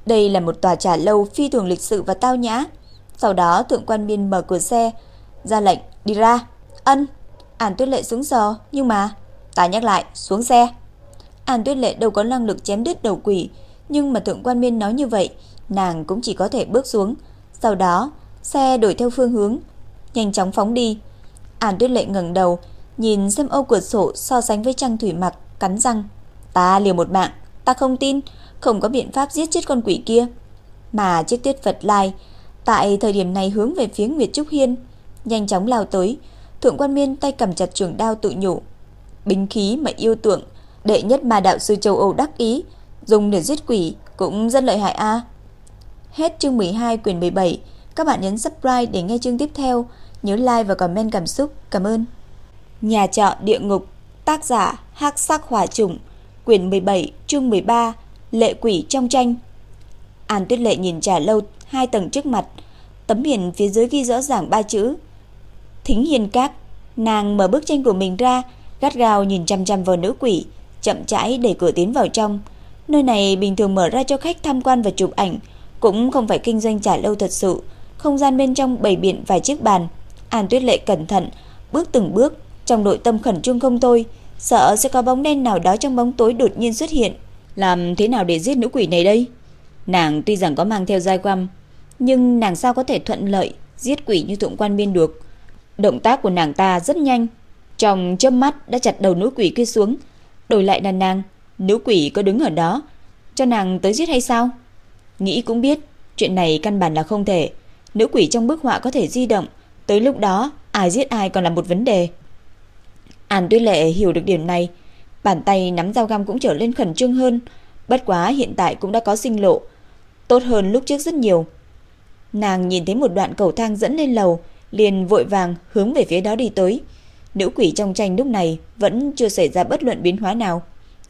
Đây là một tòa trà lâu phi thường lịch sự và tao nhã. Sau đó thượng quan biên mở cửa xe, ra lệnh đi ra. Ân. An Tuyết Lệ xuống sờ, nhưng mà ta nhắc lại, xuống xe. An Tuyết Lệ đâu có năng lực chém đứt đầu quỷ, nhưng mà thượng quan biên nói như vậy, nàng cũng chỉ có thể bước xuống. Sau đó, xe đổi theo phương hướng, nhanh chóng phóng đi. An Tuyết Lệ ngẩng đầu, nhìn xem ô cửa sổ so sánh với trang thủy mặc, cắn răng. Ta liều một mạng, ta không tin, không có biện pháp giết chết con quỷ kia. Mà chiếc tuyết Phật Lai tại thời điểm này hướng về phía Nguyệt Trúc Hiên, nhanh chóng lao tới, Thượng Quan Miên tay cầm chặt trường đao tự nhủ. Binh khí mà yêu tượng, đệ nhất mà đạo sư châu Âu đắc ý, dùng để giết quỷ cũng rất lợi hại a. Hết chương 12 quyển 17, các bạn nhấn subscribe để nghe chương tiếp theo, nhớ like và comment cảm xúc. Cảm ơn. Nhà trọ địa ngục, tác giả Hắc Sắc Hỏa Trùng, quyển 17, chương 13, Lệ quỷ trong tranh. An Tuyết Lệ nhìn trà lâu hai tầng trước mặt, tấm biển phía dưới ghi rõ ràng ba chữ: Thính Hiền Các. Nàng mở bức tranh của mình ra, gắt gao nhìn chăm chăm vào nữ quỷ, chậm rãi đẩy cửa tiến vào trong. Nơi này bình thường mở ra cho khách tham quan và chụp ảnh, cũng không phải kinh doanh trà lâu thật sự. Không gian bên trong bày biện vài chiếc bàn. An Tuyết Lệ cẩn thận, bước từng bước, trong nội tâm khẩn trương không thôi, sợ sẽ có bóng đen nào đó trong bóng tối đột nhiên xuất hiện. Làm thế nào để giết nữ quỷ này đây? Nàng tuy rằng có mang theo dai quăm, nhưng nàng sao có thể thuận lợi giết quỷ như Thượng Quan Biên được? Động tác của nàng ta rất nhanh, trong chớp mắt đã chặt đầu nữ quỷ kia xuống, đổi lại là nàng, nữ quỷ có đứng ở đó, cho nàng tới giết hay sao? Nghĩ cũng biết, chuyện này căn bản là không thể. Nữ quỷ trong bức họa có thể di động, tới lúc đó ai giết ai còn là một vấn đề. An Tuyết Lệ hiểu được điểm này, bàn tay nắm dao găm cũng trở lên khẩn trương hơn, bất quá hiện tại cũng đã có sinh lộ, tốt hơn lúc trước rất nhiều. Nàng nhìn thấy một đoạn cầu thang dẫn lên lầu, liền vội vàng hướng về phía đó đi tới. Nữ quỷ trong tranh lúc này vẫn chưa xảy ra bất luận biến hóa nào.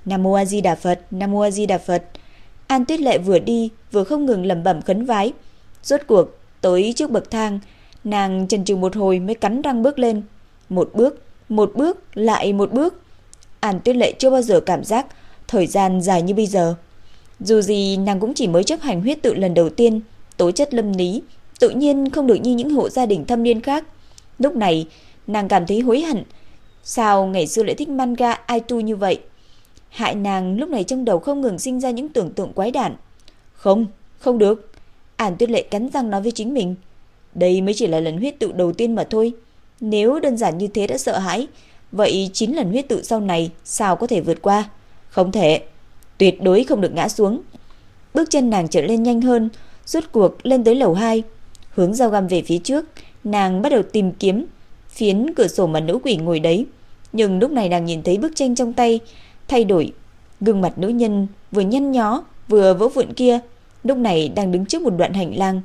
Nam Mô A Di Đà Phật, Nam Mô A Di Đà Phật. An Tuyết Lệ vừa đi vừa không ngừng lẩm bẩm khấn vái. Rốt cuộc tới trước bậc thang, nàng chần chừ một hồi mới cắn răng bước lên. Một bước, một bước, lại một bước. An Tuyết Lệ chưa bao giờ cảm giác thời gian dài như bây giờ. Dù gì nàng cũng chỉ mới chấp hành huyết tự lần đầu tiên, tố chất lâm lý, tự nhiên không được như những hộ gia đình thâm niên khác. Lúc này, nàng cảm thấy hối hận. Sao ngày xưa lại thích manga ai tu như vậy? Hại nàng lúc này trong đầu không ngừng sinh ra những tưởng tượng quái đản. Không, không được. Ản tuyết lệ cắn răng nói với chính mình. Đây mới chỉ là lần huyết tự đầu tiên mà thôi. Nếu đơn giản như thế đã sợ hãi, vậy 9 lần huyết tự sau này sao có thể vượt qua? Không thể. Tuyệt đối không được ngã xuống. Bước chân nàng trở lên nhanh hơn, rút cuộc lên tới lầu 2. Hướng dao găm về phía trước, nàng bắt đầu tìm kiếm phiến cửa sổ mà nữ quỷ ngồi đấy. Nhưng lúc này nàng nhìn thấy bức tranh trong tay thay đổi, gương mặt nữ nhân vừa nhăn nhó vừa vỗ vụn kia, lúc này đang đứng trước một đoạn hành lang.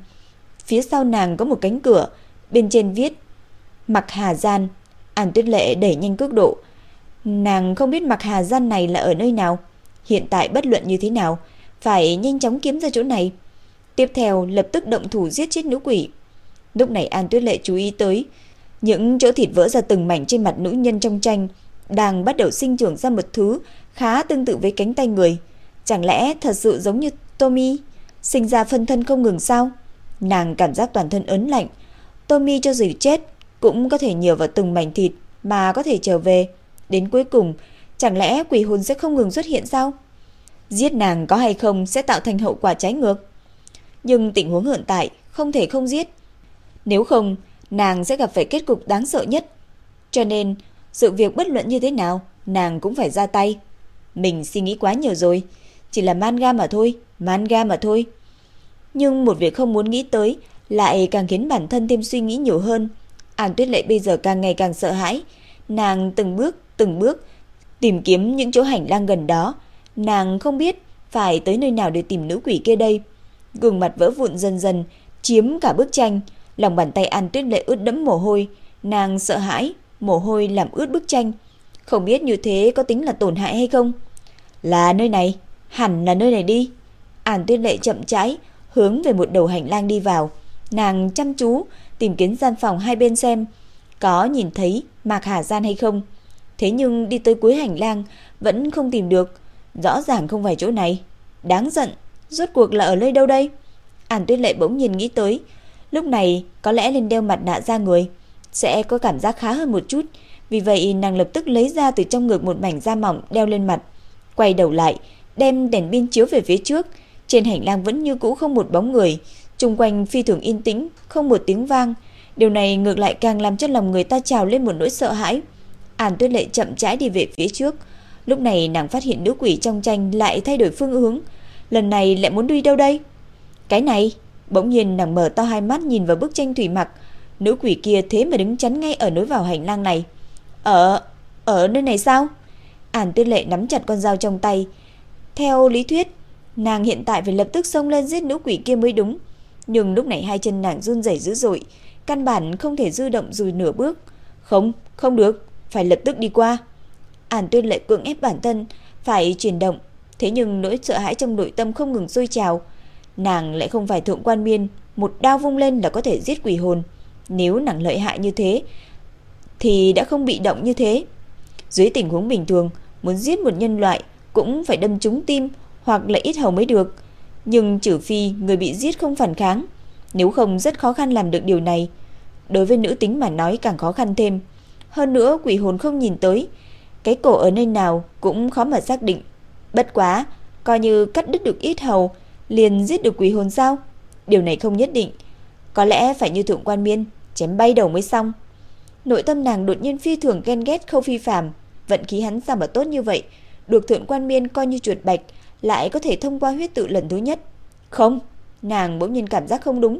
Phía sau nàng có một cánh cửa, bên trên viết Mặc Hà Gian. An Tuyết Lệ đẩy nhanh cước độ. Nàng không biết Mặc Hà Gian này là ở nơi nào, hiện tại bất luận như thế nào, phải nhanh chóng kiếm ra chỗ này. Tiếp theo lập tức động thủ giết chết nữ quỷ. Lúc này An Tuyết Lệ chú ý tới những chỗ thịt vỡ ra từng mảnh trên mặt nữ nhân trong tranh đang bắt đầu sinh trưởng ra một thứ khá tương tự với cánh tay người. Chẳng lẽ thật sự giống như Tommy, sinh ra phân thân không ngừng sao? Nàng cảm giác toàn thân ớn lạnh. Tommy cho dù chết cũng có thể nhờ vào từng mảnh thịt mà có thể trở về. Đến cuối cùng, chẳng lẽ quỷ hồn sẽ không ngừng xuất hiện sao? Giết nàng có hay không sẽ tạo thành hậu quả trái ngược. Nhưng tình huống hiện tại không thể không giết. Nếu không, nàng sẽ gặp phải kết cục đáng sợ nhất. Cho nên, sự việc bất luận như thế nào, nàng cũng phải ra tay. Mình suy nghĩ quá nhiều rồi, chỉ là manga mà thôi, manga mà thôi. Nhưng một việc không muốn nghĩ tới lại càng khiến bản thân thêm suy nghĩ nhiều hơn. An Tuyết Lệ bây giờ càng ngày càng sợ hãi, nàng từng bước, từng bước tìm kiếm những chỗ hành lang gần đó, nàng không biết phải tới nơi nào để tìm nữ quỷ kia đây. Gương mặt vỡ vụn dần dần chiếm cả bức tranh, lòng bàn tay An Tuyết Lệ ướt đẫm mồ hôi, nàng sợ hãi, mồ hôi làm ướt bức tranh. Không biết như thế có tính là tổn hại hay không? Là nơi này, hẳn là nơi này đi. An Tuyết Lệ chậm rãi hướng về một đầu hành lang đi vào. Nàng chăm chú tìm kiếm gian phòng hai bên xem có nhìn thấy Mạc Hà Gian hay không. Thế nhưng đi tới cuối hành lang vẫn không tìm được, rõ ràng không phải chỗ này. Đáng giận, rốt cuộc là ở nơi đâu đây? An Tuyết Lệ bỗng nhiên nghĩ tới, lúc này có lẽ nên đeo mặt nạ ra người sẽ có cảm giác khá hơn một chút. Vì vậy nàng lập tức lấy ra từ trong ngực một mảnh da mỏng đeo lên mặt, quay đầu lại, đem đèn pin chiếu về phía trước. Trên hành lang vẫn như cũ không một bóng người, xung quanh phi thường yên tĩnh, không một tiếng vang. Điều này ngược lại càng làm cho lòng người ta trào lên một nỗi sợ hãi. An Tuyết Lệ chậm rãi đi về phía trước. Lúc này nàng phát hiện nữ quỷ trong tranh lại thay đổi phương hướng. Lần này lại muốn đi đâu đây? Cái này, bỗng nhiên nàng mở to hai mắt nhìn vào bức tranh thủy mặc, Nữ quỷ kia thế mà đứng chắn ngay ở nối vào hành lang này. Ở, ở nơi này sao? Ản tuyết lệ nắm chặt con dao trong tay. Theo lý thuyết, nàng hiện tại phải lập tức xông lên giết nữ quỷ kia mới đúng. Nhưng lúc này hai chân nàng run rẩy dữ dội, căn bản không thể dư động dù nửa bước. Không, không được, phải lập tức đi qua. Ản tuyết lại cưỡng ép bản thân, phải chuyển động. Thế nhưng nỗi sợ hãi trong nội tâm không ngừng sôi trào. Nàng lại không phải thượng quan miên, một đao vung lên là có thể giết quỷ hồn. Nếu nàng lợi hại như thế thì đã không bị động như thế. Dưới tình huống bình thường, muốn giết một nhân loại cũng phải đâm trúng tim hoặc là ít hầu mới được. Nhưng trừ phi người bị giết không phản kháng, nếu không rất khó khăn làm được điều này. Đối với nữ tính mà nói càng khó khăn thêm. Hơn nữa quỷ hồn không nhìn tới, cái cổ ở nơi nào cũng khó mà xác định. Bất quá, coi như cắt đứt được ít hầu, liền giết được quỷ hồn sao? Điều này không nhất định. Có lẽ phải như thượng quan miên, chém bay đầu mới xong. Nội tâm nàng đột nhiên phi thường ghen ghét Khâu Phi Phàm, vận khí hắn sao mà tốt như vậy, được thượng quan miên coi như chuột bạch, lại có thể thông qua huyết tự lần thứ nhất. Không, nàng bỗng nhiên cảm giác không đúng,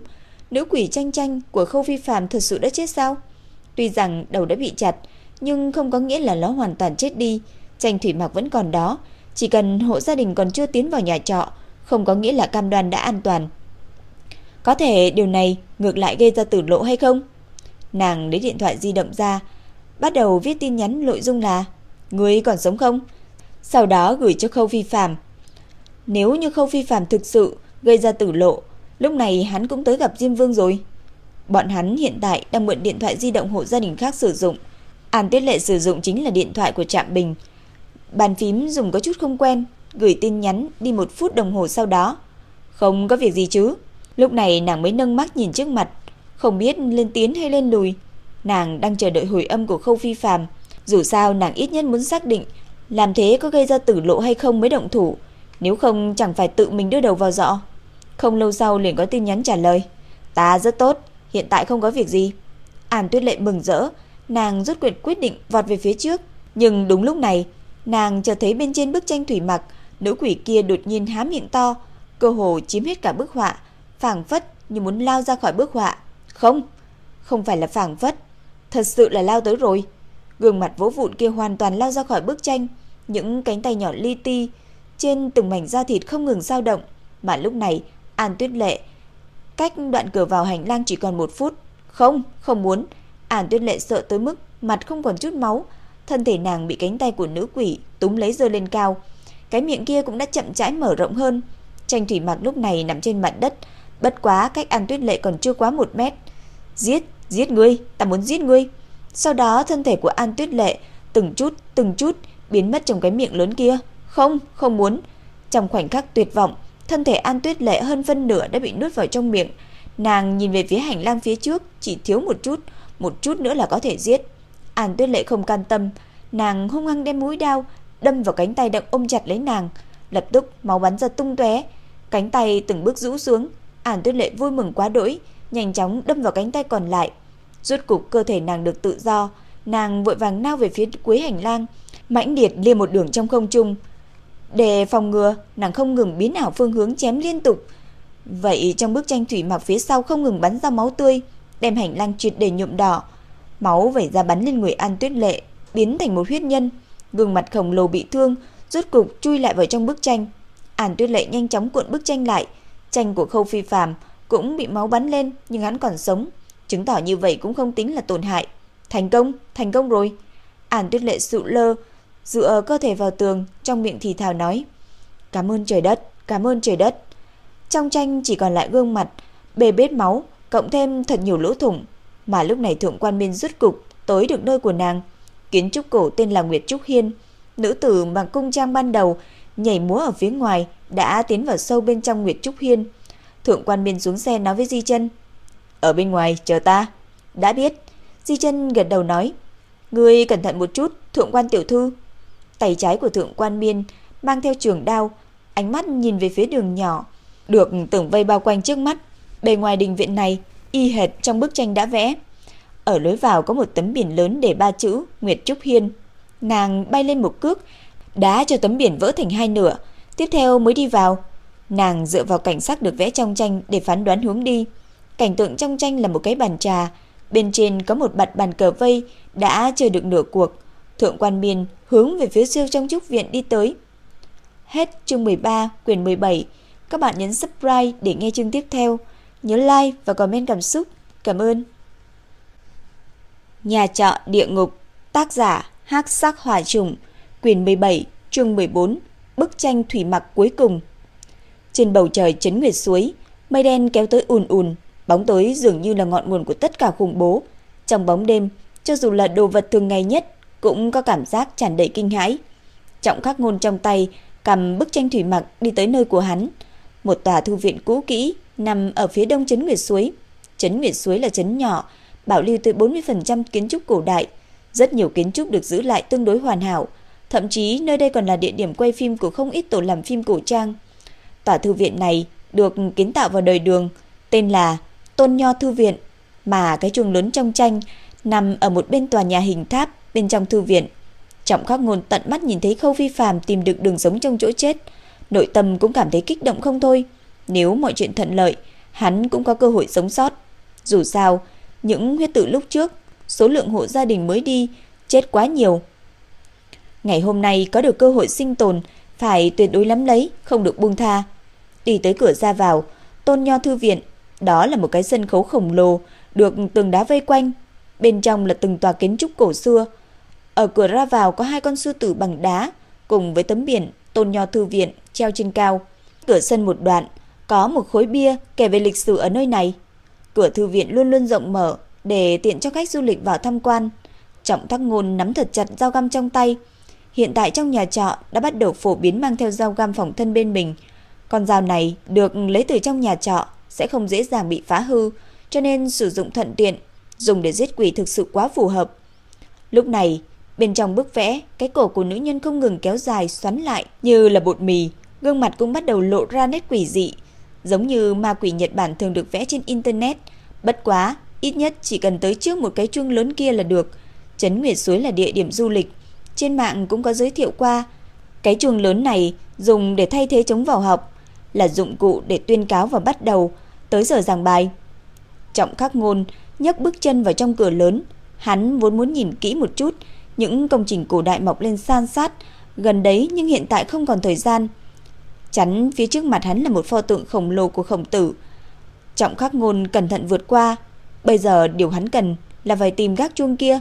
nữ quỷ tranh tranh của Khâu vi Phàm thật sự đã chết sao? Tuy rằng đầu đã bị chặt, nhưng không có nghĩa là nó hoàn toàn chết đi. Tranh thủy mặc vẫn còn đó, chỉ cần hộ gia đình còn chưa tiến vào nhà trọ, không có nghĩa là cam đoan đã an toàn. Có thể điều này ngược lại gây ra tử lộ hay không? Nàng lấy điện thoại di động ra, bắt đầu viết tin nhắn nội dung là Người còn sống không? Sau đó gửi cho Khâu vi Phạm. Nếu như Khâu Phi Phạm thực sự gây ra tử lộ, lúc này hắn cũng tới gặp Diêm Vương rồi. Bọn hắn hiện tại đang mượn điện thoại di động hộ gia đình khác sử dụng. An Tuyết Lệ sử dụng chính là điện thoại của Trạm Bình. Bàn phím dùng có chút không quen, gửi tin nhắn đi một phút đồng hồ sau đó. Không có việc gì chứ. Lúc này nàng mới nâng mắt nhìn trước mặt, không biết lên tiến hay lên lùi. Nàng đang chờ đợi hồi âm của Khâu Phi Phàm, dù sao nàng ít nhất muốn xác định làm thế có gây ra tử lộ hay không mới động thủ, nếu không chẳng phải tự mình đưa đầu vào dọ. Không lâu sau liền có tin nhắn trả lời, "Ta rất tốt, hiện tại không có việc gì." An Tuyết Lệ mừng rỡ, nàng rút quyệt quyết định vọt về phía trước, nhưng đúng lúc này, nàng chờ thấy bên trên bức tranh thủy mặc, nữ quỷ kia đột nhiên há miệng to, cơ hồ chiếm hết cả bức họa, Phản phất như muốn lao ra khỏi bức họa. Không, không phải là phản phất, thật sự là lao tới rồi. Gương mặt vỗ vụn kia hoàn toàn lao ra khỏi bức tranh, những cánh tay nhỏ li ti trên từng mảnh da thịt không ngừng dao động, mà lúc này An Tuyết Lệ cách đoạn cửa vào hành lang chỉ còn một phút. Không, không muốn. An Tuyết Lệ sợ tới mức mặt không còn chút máu, thân thể nàng bị cánh tay của nữ quỷ túm lấy giơ lên cao. Cái miệng kia cũng đã chậm rãi mở rộng hơn. Tranh thủy mặc lúc này nằm trên mặt đất, bất quá cách An Tuyết Lệ còn chưa quá một mét. Giết, giết ngươi, ta muốn giết ngươi. Sau đó thân thể của An Tuyết Lệ từng chút, từng chút biến mất trong cái miệng lớn kia. Không, không muốn. Trong khoảnh khắc tuyệt vọng, thân thể An Tuyết Lệ hơn phân nửa đã bị nuốt vào trong miệng. Nàng nhìn về phía hành lang phía trước, chỉ thiếu một chút, một chút nữa là có thể giết. An Tuyết Lệ không can tâm, nàng hung hăng đem mũi đao đâm vào cánh tay đang ôm chặt lấy nàng, lập tức máu bắn ra tung tóe, cánh tay từng bước rũ xuống. An Tuyết Lệ vui mừng quá đỗi, nhanh chóng đâm vào cánh tay còn lại. Rốt cục cơ thể nàng được tự do, nàng vội vàng lao về phía cuối hành lang, mãnh liệt liê một đường trong không trung. Để phòng ngừa, nàng không ngừng biến ảo phương hướng chém liên tục. Vậy trong bức tranh thủy mặc phía sau không ngừng bắn ra máu tươi, đem hành lang triệt để nhuộm đỏ. Máu vẩy ra bắn lên người An Tuyết Lệ, biến thành một huyết nhân, gương mặt khổng lồ bị thương, rốt cục chui lại vào trong bức tranh. An Tuyết Lệ nhanh chóng cuộn bức tranh lại, tranh của Khâu Phi Phàm cũng bị máu bắn lên nhưng hắn còn sống, chứng tỏ như vậy cũng không tính là tổn hại. Thành công, thành công rồi. An Tuyết Lệ sụ lơ, dựa cơ thể vào tường, trong miệng thì thào nói: "Cảm ơn trời đất, cảm ơn trời đất." Trong tranh chỉ còn lại gương mặt bê bết máu, cộng thêm thật nhiều lỗ thủng, mà lúc này thượng quan Miên rút cục tới được nơi của nàng. Kiến trúc cổ tên là Nguyệt Trúc Hiên, nữ tử mặc cung trang ban đầu nhảy múa ở phía ngoài đã tiến vào sâu bên trong Nguyệt Trúc Hiên. Thượng quan Miên xuống xe nói với Di Chân, "Ở bên ngoài chờ ta." "Đã biết." Di Chân gật đầu nói, "Ngươi cẩn thận một chút, thượng quan tiểu thư." Tay trái của thượng quan Miên mang theo trường đao, ánh mắt nhìn về phía đường nhỏ, được tường vây bao quanh trước mắt. Bề ngoài đình viện này, y hệt trong bức tranh đã vẽ. Ở lối vào có một tấm biển lớn để ba chữ Nguyệt Trúc Hiên. Nàng bay lên một cước, đá cho tấm biển vỡ thành hai nửa, tiếp theo mới đi vào. Nàng dựa vào cảnh sắc được vẽ trong tranh để phán đoán hướng đi. Cảnh tượng trong tranh là một cái bàn trà, bên trên có một bạt bàn cờ vây đã chơi được nửa cuộc. Thượng quan miên hướng về phía siêu trong trúc viện đi tới. Hết chương 13, quyển 17. Các bạn nhấn subscribe để nghe chương tiếp theo. Nhớ like và comment cảm xúc. Cảm ơn. Nhà trọ địa ngục, tác giả Hắc Sắc Hỏa Trùng, quyển 17, chương 14, bức tranh thủy mặc cuối cùng. Trên bầu trời chấn nguyệt suối, mây đen kéo tới ùn ùn, bóng tối dường như là ngọn nguồn của tất cả khủng bố. Trong bóng đêm, cho dù là đồ vật thường ngày nhất cũng có cảm giác tràn đầy kinh hãi. Trọng Khắc Ngôn trong tay cầm bức tranh thủy mặc đi tới nơi của hắn, một tòa thư viện cũ kỹ nằm ở phía đông trấn Nguyệt Suối. Trấn Nguyệt Suối là trấn nhỏ, bảo lưu tới 40% kiến trúc cổ đại, rất nhiều kiến trúc được giữ lại tương đối hoàn hảo, thậm chí nơi đây còn là địa điểm quay phim của không ít tổ làm phim cổ trang. Tòa thư viện này được kiến tạo vào đời Đường, tên là Tôn Nho thư viện, mà cái chuông lớn trong tranh nằm ở một bên tòa nhà hình tháp bên trong thư viện. Trọng Khắc Ngôn tận mắt nhìn thấy Khâu Vi Phàm tìm được đường sống trong chỗ chết, nội tâm cũng cảm thấy kích động không thôi. Nếu mọi chuyện thuận lợi, hắn cũng có cơ hội sống sót. Dù sao, những huyết tự lúc trước, số lượng hộ gia đình mới đi chết quá nhiều. Ngày hôm nay có được cơ hội sinh tồn, phải tuyệt đối lắm lấy, không được buông tha. Đi tới cửa ra vào, Tôn Nho thư viện, đó là một cái sân khấu khổng lồ, được tường đá vây quanh, bên trong là từng tòa kiến trúc cổ xưa. Ở cửa ra vào có hai con sư tử bằng đá, cùng với tấm biển Tôn Nho thư viện treo trên cao. Cửa sân một đoạn có một khối bia kể về lịch sử ở nơi này. Cửa thư viện luôn luôn rộng mở để tiện cho khách du lịch vào tham quan. Trọng Thác Ngôn nắm thật chặt dao găm trong tay. Hiện tại trong nhà trọ đã bắt đầu phổ biến mang theo dao găm phòng thân bên mình. Con dao này được lấy từ trong nhà trọ sẽ không dễ dàng bị phá hư, cho nên sử dụng thuận tiện, dùng để giết quỷ thực sự quá phù hợp. Lúc này, bên trong bức vẽ, cái cổ của nữ nhân không ngừng kéo dài xoắn lại như là bột mì, gương mặt cũng bắt đầu lộ ra nét quỷ dị, giống như ma quỷ Nhật Bản thường được vẽ trên internet. Bất quá, ít nhất chỉ cần tới trước một cái chuông lớn kia là được. Trấn Nguyệt Suối là địa điểm du lịch, trên mạng cũng có giới thiệu qua. Cái chuông lớn này dùng để thay thế chống vào học, là dụng cụ để tuyên cáo và bắt đầu tới giờ giảng bài. Trọng Khắc Ngôn nhấc bước chân vào trong cửa lớn, hắn vốn muốn nhìn kỹ một chút những công trình cổ đại mọc lên san sát gần đấy nhưng hiện tại không còn thời gian. Chắn phía trước mặt hắn là một pho tượng khổng lồ của khổng tử. Trọng khắc ngôn cẩn thận vượt qua. Bây giờ điều hắn cần là phải tìm gác chuông kia.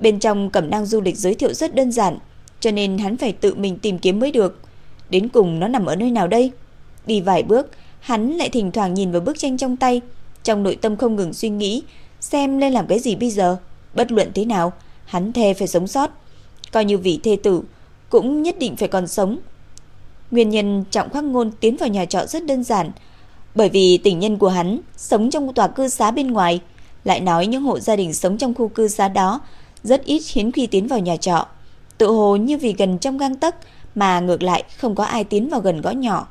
Bên trong cẩm năng du lịch giới thiệu rất đơn giản, cho nên hắn phải tự mình tìm kiếm mới được. Đến cùng nó nằm ở nơi nào đây? Đi vài bước, hắn lại thỉnh thoảng nhìn vào bức tranh trong tay, trong nội tâm không ngừng suy nghĩ, xem nên làm cái gì bây giờ. Bất luận thế nào, hắn thề phải sống sót. Coi như vị thê tử, cũng nhất định phải còn sống. Nguyên nhân Trọng Khắc Ngôn tiến vào nhà trọ rất đơn giản, bởi vì tình nhân của hắn sống trong tòa cư xá bên ngoài, lại nói những hộ gia đình sống trong khu cư xá đó rất ít hiến khi tiến vào nhà trọ. Tự hồ như vì gần trong gang tấc mà ngược lại không có ai tiến vào gần gõ nhỏ.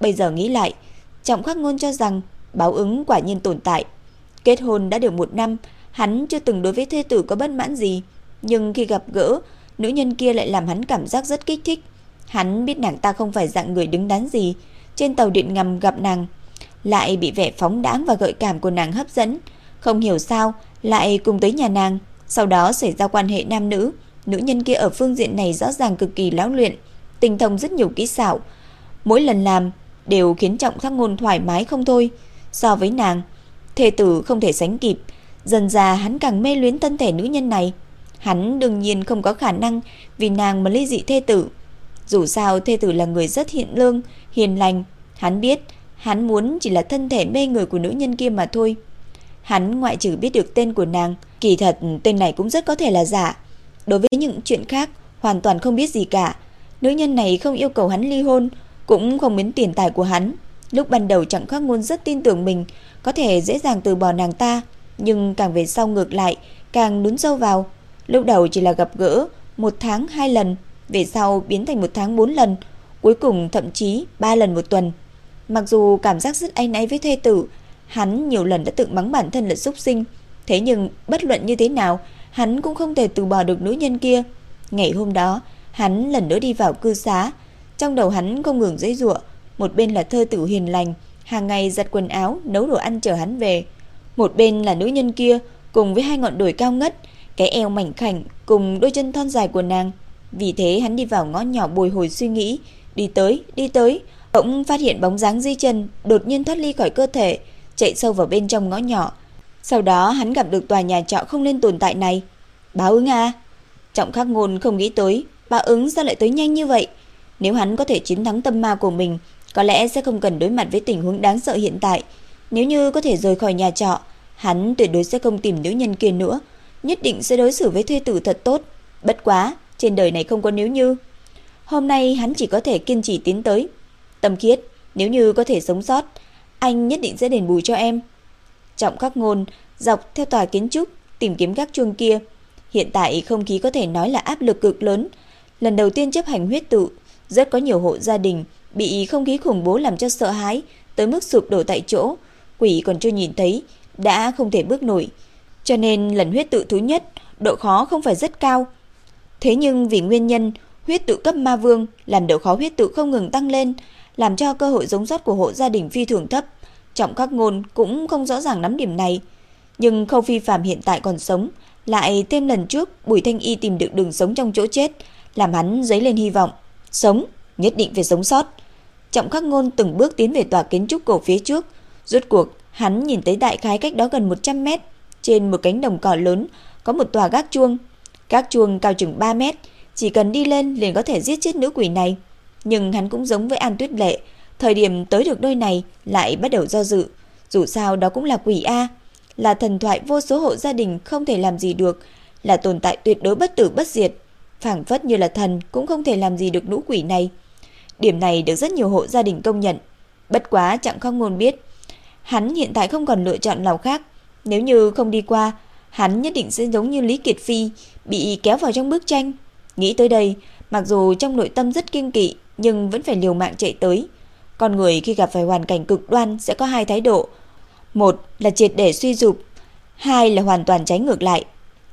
Bây giờ nghĩ lại, Trọng Khắc Ngôn cho rằng báo ứng quả nhiên tồn tại. Kết hôn đã được một năm, hắn chưa từng đối với thê tử có bất mãn gì, nhưng khi gặp gỡ, nữ nhân kia lại làm hắn cảm giác rất kích thích. Hắn biết nàng ta không phải dạng người đứng đắn gì, trên tàu điện ngầm gặp nàng, lại bị vẻ phóng đãng và gợi cảm của nàng hấp dẫn, không hiểu sao lại cùng tới nhà nàng, sau đó xảy ra quan hệ nam nữ. Nữ nhân kia ở phương diện này rõ ràng cực kỳ lão luyện, tinh thông rất nhiều kỹ xảo. Mỗi lần làm đều khiến Trọng Khắc Ngôn thoải mái không thôi. So với nàng, thê tử không thể sánh kịp, dần già hắn càng mê luyến thân thể nữ nhân này. Hắn đương nhiên không có khả năng vì nàng mà ly dị thê tử. Dù sao thê tử là người rất hiện lương, hiền lành, hắn biết hắn muốn chỉ là thân thể mê người của nữ nhân kia mà thôi. Hắn ngoại trừ biết được tên của nàng, kỳ thật tên này cũng rất có thể là giả. Đối với những chuyện khác, hoàn toàn không biết gì cả. Nữ nhân này không yêu cầu hắn ly hôn, cũng không muốn tiền tài của hắn. Lúc ban đầu chẳng khác ngôn rất tin tưởng mình có thể dễ dàng từ bỏ nàng ta, nhưng càng về sau ngược lại, càng đún sâu vào. Lúc đầu chỉ là gặp gỡ một tháng hai lần, về sau biến thành một tháng bốn lần, cuối cùng thậm chí ba lần một tuần. Mặc dù cảm giác rất anh ấy với thê tử, hắn nhiều lần đã tự mắng bản thân là xúc sinh, thế nhưng bất luận như thế nào, hắn cũng không thể từ bỏ được nữ nhân kia. Ngày hôm đó, hắn lần nữa đi vào cư xá, trong đầu hắn không ngừng dãy giụa, một bên là thơ tử hiền lành, hàng ngày giặt quần áo, nấu đồ ăn chờ hắn về. Một bên là nữ nhân kia cùng với hai ngọn đồi cao ngất, cái eo mảnh khảnh cùng đôi chân thon dài của nàng. Vì thế hắn đi vào ngõ nhỏ bồi hồi suy nghĩ, đi tới, đi tới, bỗng phát hiện bóng dáng di chân đột nhiên thoát ly khỏi cơ thể, chạy sâu vào bên trong ngõ nhỏ. Sau đó hắn gặp được tòa nhà trọ không nên tồn tại này. Báo ứng à? Trọng khắc ngôn không nghĩ tới, báo ứng sao lại tới nhanh như vậy? Nếu hắn có thể chiến thắng tâm ma của mình, có lẽ sẽ không cần đối mặt với tình huống đáng sợ hiện tại. Nếu như có thể rời khỏi nhà trọ, hắn tuyệt đối sẽ không tìm nữ nhân kia nữa, nhất định sẽ đối xử với thuê tử thật tốt. Bất quá, trên đời này không có nếu như. Hôm nay hắn chỉ có thể kiên trì tiến tới. Tâm khiết, nếu như có thể sống sót, anh nhất định sẽ đền bù cho em. Trọng khắc ngôn, dọc theo tòa kiến trúc, tìm kiếm các chuông kia. Hiện tại không khí có thể nói là áp lực cực lớn. Lần đầu tiên chấp hành huyết tự, rất có nhiều hộ gia đình bị không khí khủng bố làm cho sợ hãi, tới mức sụp đổ tại chỗ. Quỷ còn chưa nhìn thấy, đã không thể bước nổi. Cho nên lần huyết tự thứ nhất, độ khó không phải rất cao. Thế nhưng vì nguyên nhân huyết tự cấp ma vương làm độ khó huyết tự không ngừng tăng lên, làm cho cơ hội giống sót của hộ gia đình phi thường thấp. Trọng các ngôn cũng không rõ ràng nắm điểm này. Nhưng Khâu Phi Phạm hiện tại còn sống, lại thêm lần trước Bùi Thanh Y tìm được đường sống trong chỗ chết, làm hắn dấy lên hy vọng. Sống, nhất định phải sống sót. Trọng Khắc Ngôn từng bước tiến về tòa kiến trúc cổ phía trước, rốt cuộc hắn nhìn thấy đại khái cách đó gần 100 mét, trên một cánh đồng cỏ lớn có một tòa gác chuông. Gác chuông cao chừng 3 mét, chỉ cần đi lên liền có thể giết chết nữ quỷ này. Nhưng hắn cũng giống với An Tuyết Lệ, thời điểm tới được nơi này lại bắt đầu do dự. Dù sao đó cũng là quỷ A, là thần thoại vô số hộ gia đình không thể làm gì được, là tồn tại tuyệt đối bất tử bất diệt. phảng phất như là thần cũng không thể làm gì được nữ quỷ này. Điểm này được rất nhiều hộ gia đình công nhận. Bất quá chẳng không ngôn biết, hắn hiện tại không còn lựa chọn nào khác. Nếu như không đi qua, hắn nhất định sẽ giống như Lý Kiệt Phi, bị kéo vào trong bức tranh. Nghĩ tới đây, mặc dù trong nội tâm rất kiên kỵ, nhưng vẫn phải liều mạng chạy tới. Con người khi gặp phải hoàn cảnh cực đoan sẽ có hai thái độ. Một là triệt để suy dục, hai là hoàn toàn trái ngược lại.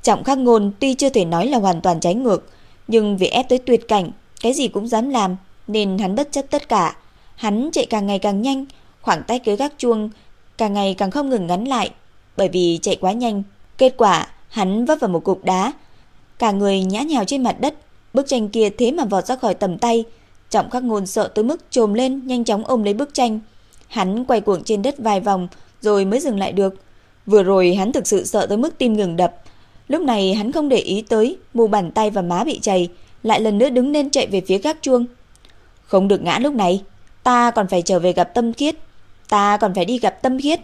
Trọng khắc ngôn tuy chưa thể nói là hoàn toàn trái ngược, nhưng vì ép tới tuyệt cảnh, cái gì cũng dám làm, nên hắn bất chấp tất cả. Hắn chạy càng ngày càng nhanh, khoảng tay kế gác chuông càng ngày càng không ngừng ngắn lại, bởi vì chạy quá nhanh. Kết quả, hắn vấp vào một cục đá, cả người nhã nhào trên mặt đất, bức tranh kia thế mà vọt ra khỏi tầm tay. Trọng khắc ngôn sợ tới mức trồm lên nhanh chóng ôm lấy bức tranh. Hắn quay cuồng trên đất vài vòng rồi mới dừng lại được. Vừa rồi hắn thực sự sợ tới mức tim ngừng đập. Lúc này hắn không để ý tới mu bàn tay và má bị chảy, lại lần nữa đứng lên chạy về phía gác chuông. Không được ngã lúc này, ta còn phải trở về gặp Tâm Kiết ta còn phải đi gặp Tâm Khiết.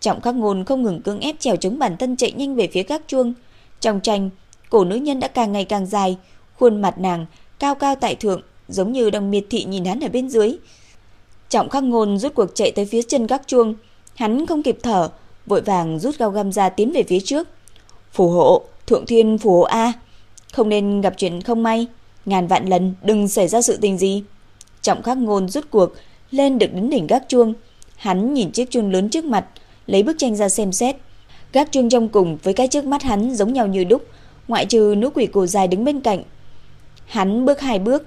Trọng Khắc Ngôn không ngừng cưỡng ép trèo chống bản thân chạy nhanh về phía gác chuông. Trong tranh, cổ nữ nhân đã càng ngày càng dài, khuôn mặt nàng cao cao tại thượng, giống như đang miệt thị nhìn hắn ở bên dưới. Trọng Khắc Ngôn rút cuộc chạy tới phía chân gác chuông, hắn không kịp thở, vội vàng rút gao găm ra tiến về phía trước. Phù hộ, Thượng Thiên phù hộ a, không nên gặp chuyện không may, ngàn vạn lần đừng xảy ra sự tình gì. Trọng Khắc Ngôn rút cuộc lên được đến đỉnh gác chuông, hắn nhìn chiếc chuông lớn trước mặt, lấy bức tranh ra xem xét. các chuông trong cùng với cái trước mắt hắn giống nhau như đúc, ngoại trừ nữ quỷ cổ dài đứng bên cạnh. Hắn bước hai bước,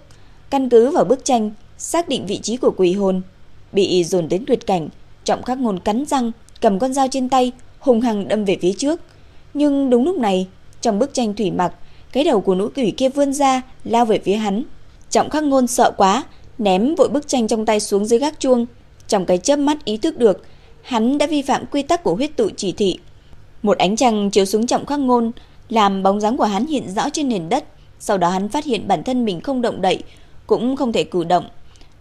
căn cứ vào bức tranh, xác định vị trí của quỷ hồn, bị dồn đến tuyệt cảnh, Trọng Khắc Ngôn cắn răng, cầm con dao trên tay, hùng hằng đâm về phía trước. Nhưng đúng lúc này, trong bức tranh thủy mặc, cái đầu của nữ quỷ kia vươn ra, lao về phía hắn. Trọng Khắc Ngôn sợ quá, ném vội bức tranh trong tay xuống dưới gác chuông. Trong cái chớp mắt ý thức được, hắn đã vi phạm quy tắc của huyết tụ chỉ thị. Một ánh trăng chiếu xuống Trọng Khắc Ngôn, làm bóng dáng của hắn hiện rõ trên nền đất. Sau đó hắn phát hiện bản thân mình không động đậy, cũng không thể cử động.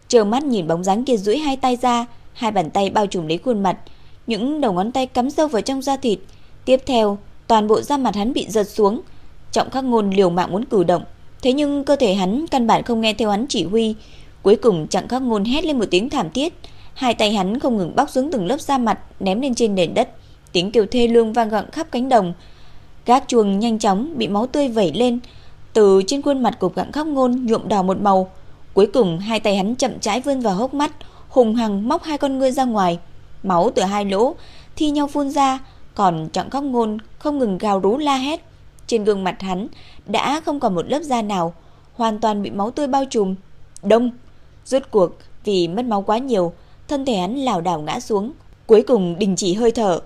Trơ mắt nhìn bóng dáng kia duỗi hai tay ra, hai bàn tay bao trùm lấy khuôn mặt, những đầu ngón tay cắm sâu vào trong da thịt. Tiếp theo, toàn bộ da mặt hắn bị giật xuống. Trọng Khắc Ngôn liều mạng muốn cử động, thế nhưng cơ thể hắn căn bản không nghe theo hắn chỉ huy. Cuối cùng Trọng Khắc Ngôn hét lên một tiếng thảm thiết, hai tay hắn không ngừng bóc xuống từng lớp da mặt ném lên trên nền đất, tiếng kêu thê lương vang vọng khắp cánh đồng. Gác chuồng nhanh chóng bị máu tươi vẩy lên, từ trên khuôn mặt của Gặng khóc Ngôn nhuộm đỏ một màu. Cuối cùng hai tay hắn chậm rãi vươn vào hốc mắt, hùng hằng móc hai con ngươi ra ngoài, máu từ hai lỗ thi nhau phun ra, còn Trọng khóc Ngôn không ngừng gào rú la hét. Trên gương mặt hắn đã không còn một lớp da nào, hoàn toàn bị máu tươi bao trùm. Đông, rốt cuộc vì mất máu quá nhiều, thân thể hắn lảo đảo ngã xuống, cuối cùng đình chỉ hơi thở.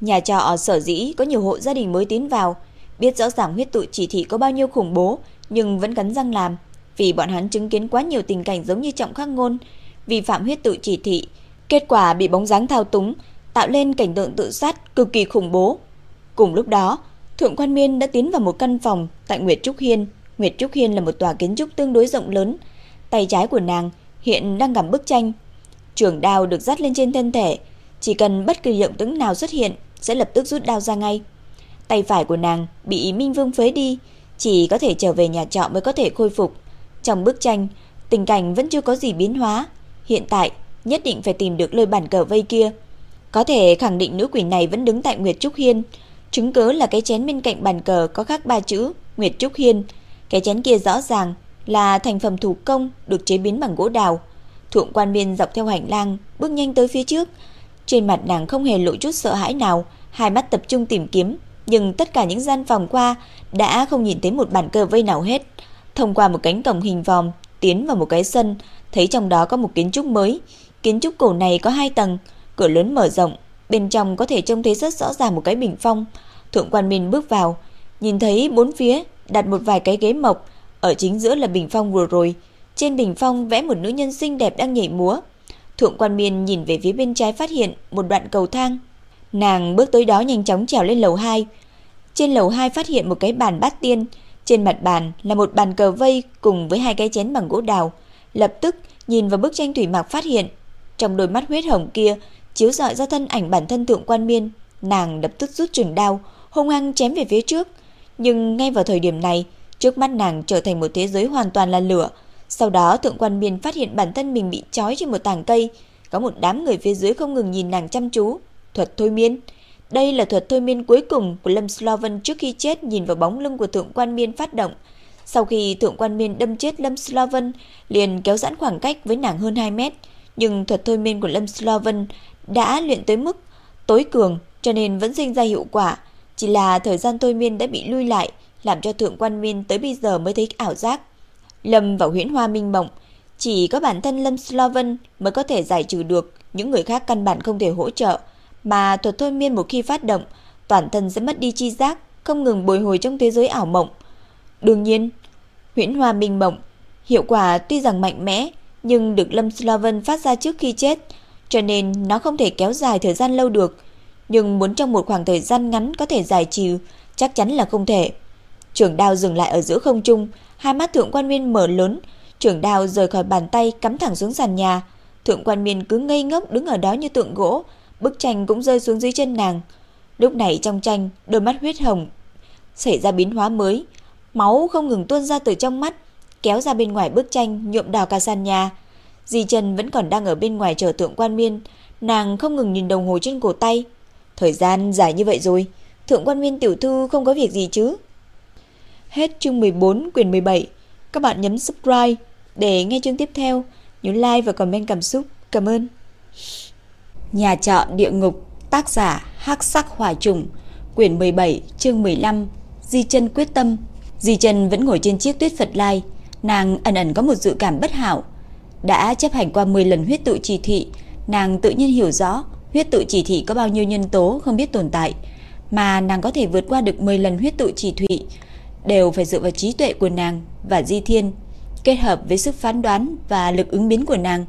Nhà trọ sở dĩ có nhiều hộ gia đình mới tiến vào, biết rõ ràng huyết tụ chỉ thị có bao nhiêu khủng bố, nhưng vẫn cắn răng làm, vì bọn hắn chứng kiến quá nhiều tình cảnh giống như Trọng Khắc Ngôn, vi phạm huyết tụ chỉ thị, kết quả bị bóng dáng thao túng, tạo lên cảnh tượng tự sát cực kỳ khủng bố. Cùng lúc đó, Thượng Quan Miên đã tiến vào một căn phòng tại Nguyệt Trúc Hiên. Nguyệt Trúc Hiên là một tòa kiến trúc tương đối rộng lớn, tay trái của nàng hiện đang cầm bức tranh. Trường đao được dắt lên trên thân thể, chỉ cần bất kỳ động tĩnh nào xuất hiện sẽ lập tức rút đao ra ngay. Tay phải của nàng bị Minh Vương phế đi, chỉ có thể trở về nhà trọ mới có thể khôi phục. Trong bức tranh, tình cảnh vẫn chưa có gì biến hóa, Hiện tại, nhất định phải tìm được lời bản cờ vây kia. Có thể khẳng định nữ quỷ này vẫn đứng tại Nguyệt Trúc Hiên. Chứng cứ là cái chén bên cạnh bàn cờ có khắc ba chữ Nguyệt Trúc Hiên. Cái chén kia rõ ràng là thành phẩm thủ công được chế biến bằng gỗ đào. Thượng quan biên dọc theo hành lang, bước nhanh tới phía trước. Trên mặt nàng không hề lộ chút sợ hãi nào, hai mắt tập trung tìm kiếm. Nhưng tất cả những gian phòng qua đã không nhìn thấy một bàn cờ vây nào hết. Thông qua một cánh cổng hình vòm, tiến vào một cái sân, thấy trong đó có một kiến trúc mới. Kiến trúc cổ này có hai tầng, cửa lớn mở rộng, bên trong có thể trông thấy rất rõ ràng một cái bình phong. Thượng quan Minh bước vào, nhìn thấy bốn phía đặt một vài cái ghế mộc, ở chính giữa là bình phong vừa rồi, trên bình phong vẽ một nữ nhân xinh đẹp đang nhảy múa. Thượng quan miên nhìn về phía bên trái phát hiện một đoạn cầu thang. Nàng bước tới đó nhanh chóng trèo lên lầu 2. Trên lầu 2 phát hiện một cái bàn bát tiên, trên mặt bàn là một bàn cờ vây cùng với hai cái chén bằng gỗ đào. Lập tức nhìn vào bức tranh thủy mặc phát hiện, trong đôi mắt huyết hồng kia chiếu rọi ra thân ảnh bản thân thượng quan miên, nàng lập tức rút trường đao, hung hăng chém về phía trước. Nhưng ngay vào thời điểm này, trước mắt nàng trở thành một thế giới hoàn toàn là lửa. Sau đó thượng quan miền phát hiện bản thân mình bị trói trên một tảng cây, có một đám người phía dưới không ngừng nhìn nàng chăm chú. Thuật thôi miên. Đây là thuật thôi miên cuối cùng của Lâm Sloven trước khi chết nhìn vào bóng lưng của thượng quan miên phát động. Sau khi thượng quan miên đâm chết Lâm Sloven, liền kéo giãn khoảng cách với nàng hơn 2 mét. Nhưng thuật thôi miên của Lâm Sloven đã luyện tới mức tối cường cho nên vẫn sinh ra hiệu quả. Chỉ là thời gian thôi miên đã bị lui lại, làm cho thượng quan miên tới bây giờ mới thấy ảo giác. Lâm vào huyễn hoa minh mộng, chỉ có bản thân Lâm Sloven mới có thể giải trừ được, những người khác căn bản không thể hỗ trợ. Mà thuật thôi miên một khi phát động, toàn thân sẽ mất đi chi giác, không ngừng bồi hồi trong thế giới ảo mộng. Đương nhiên, huyễn hoa minh mộng, hiệu quả tuy rằng mạnh mẽ, nhưng được Lâm Sloven phát ra trước khi chết, cho nên nó không thể kéo dài thời gian lâu được. Nhưng muốn trong một khoảng thời gian ngắn có thể giải trừ, chắc chắn là không thể. Trường đao dừng lại ở giữa không trung, hai mắt thượng quan miên mở lớn, trưởng đào rời khỏi bàn tay cắm thẳng xuống sàn nhà. Thượng quan miên cứ ngây ngốc đứng ở đó như tượng gỗ, bức tranh cũng rơi xuống dưới chân nàng. Lúc này trong tranh, đôi mắt huyết hồng xảy ra biến hóa mới, máu không ngừng tuôn ra từ trong mắt, kéo ra bên ngoài bức tranh nhuộm đỏ cả sàn nhà. Di Trần vẫn còn đang ở bên ngoài chờ Thượng Quan Miên, nàng không ngừng nhìn đồng hồ trên cổ tay. Thời gian dài như vậy rồi, Thượng Quan Miên tiểu thư không có việc gì chứ? Hết chương 14 quyển 17. Các bạn nhấn subscribe để nghe chương tiếp theo, nhớ like và comment cảm xúc. Cảm ơn. Nhà trọ địa ngục, tác giả Hắc Sắc Hỏa Trùng, quyển 17, chương 15. Di Chân quyết tâm. Di Chân vẫn ngồi trên chiếc tuyết Phật Lai, nàng ẩn ẩn có một dự cảm bất hảo. Đã chấp hành qua 10 lần huyết tụ chỉ thị, nàng tự nhiên hiểu rõ huyết tụ chỉ thị có bao nhiêu nhân tố không biết tồn tại, mà nàng có thể vượt qua được 10 lần huyết tụ chỉ thị đều phải dựa vào trí tuệ của nàng và Di Thiên, kết hợp với sức phán đoán và lực ứng biến của nàng.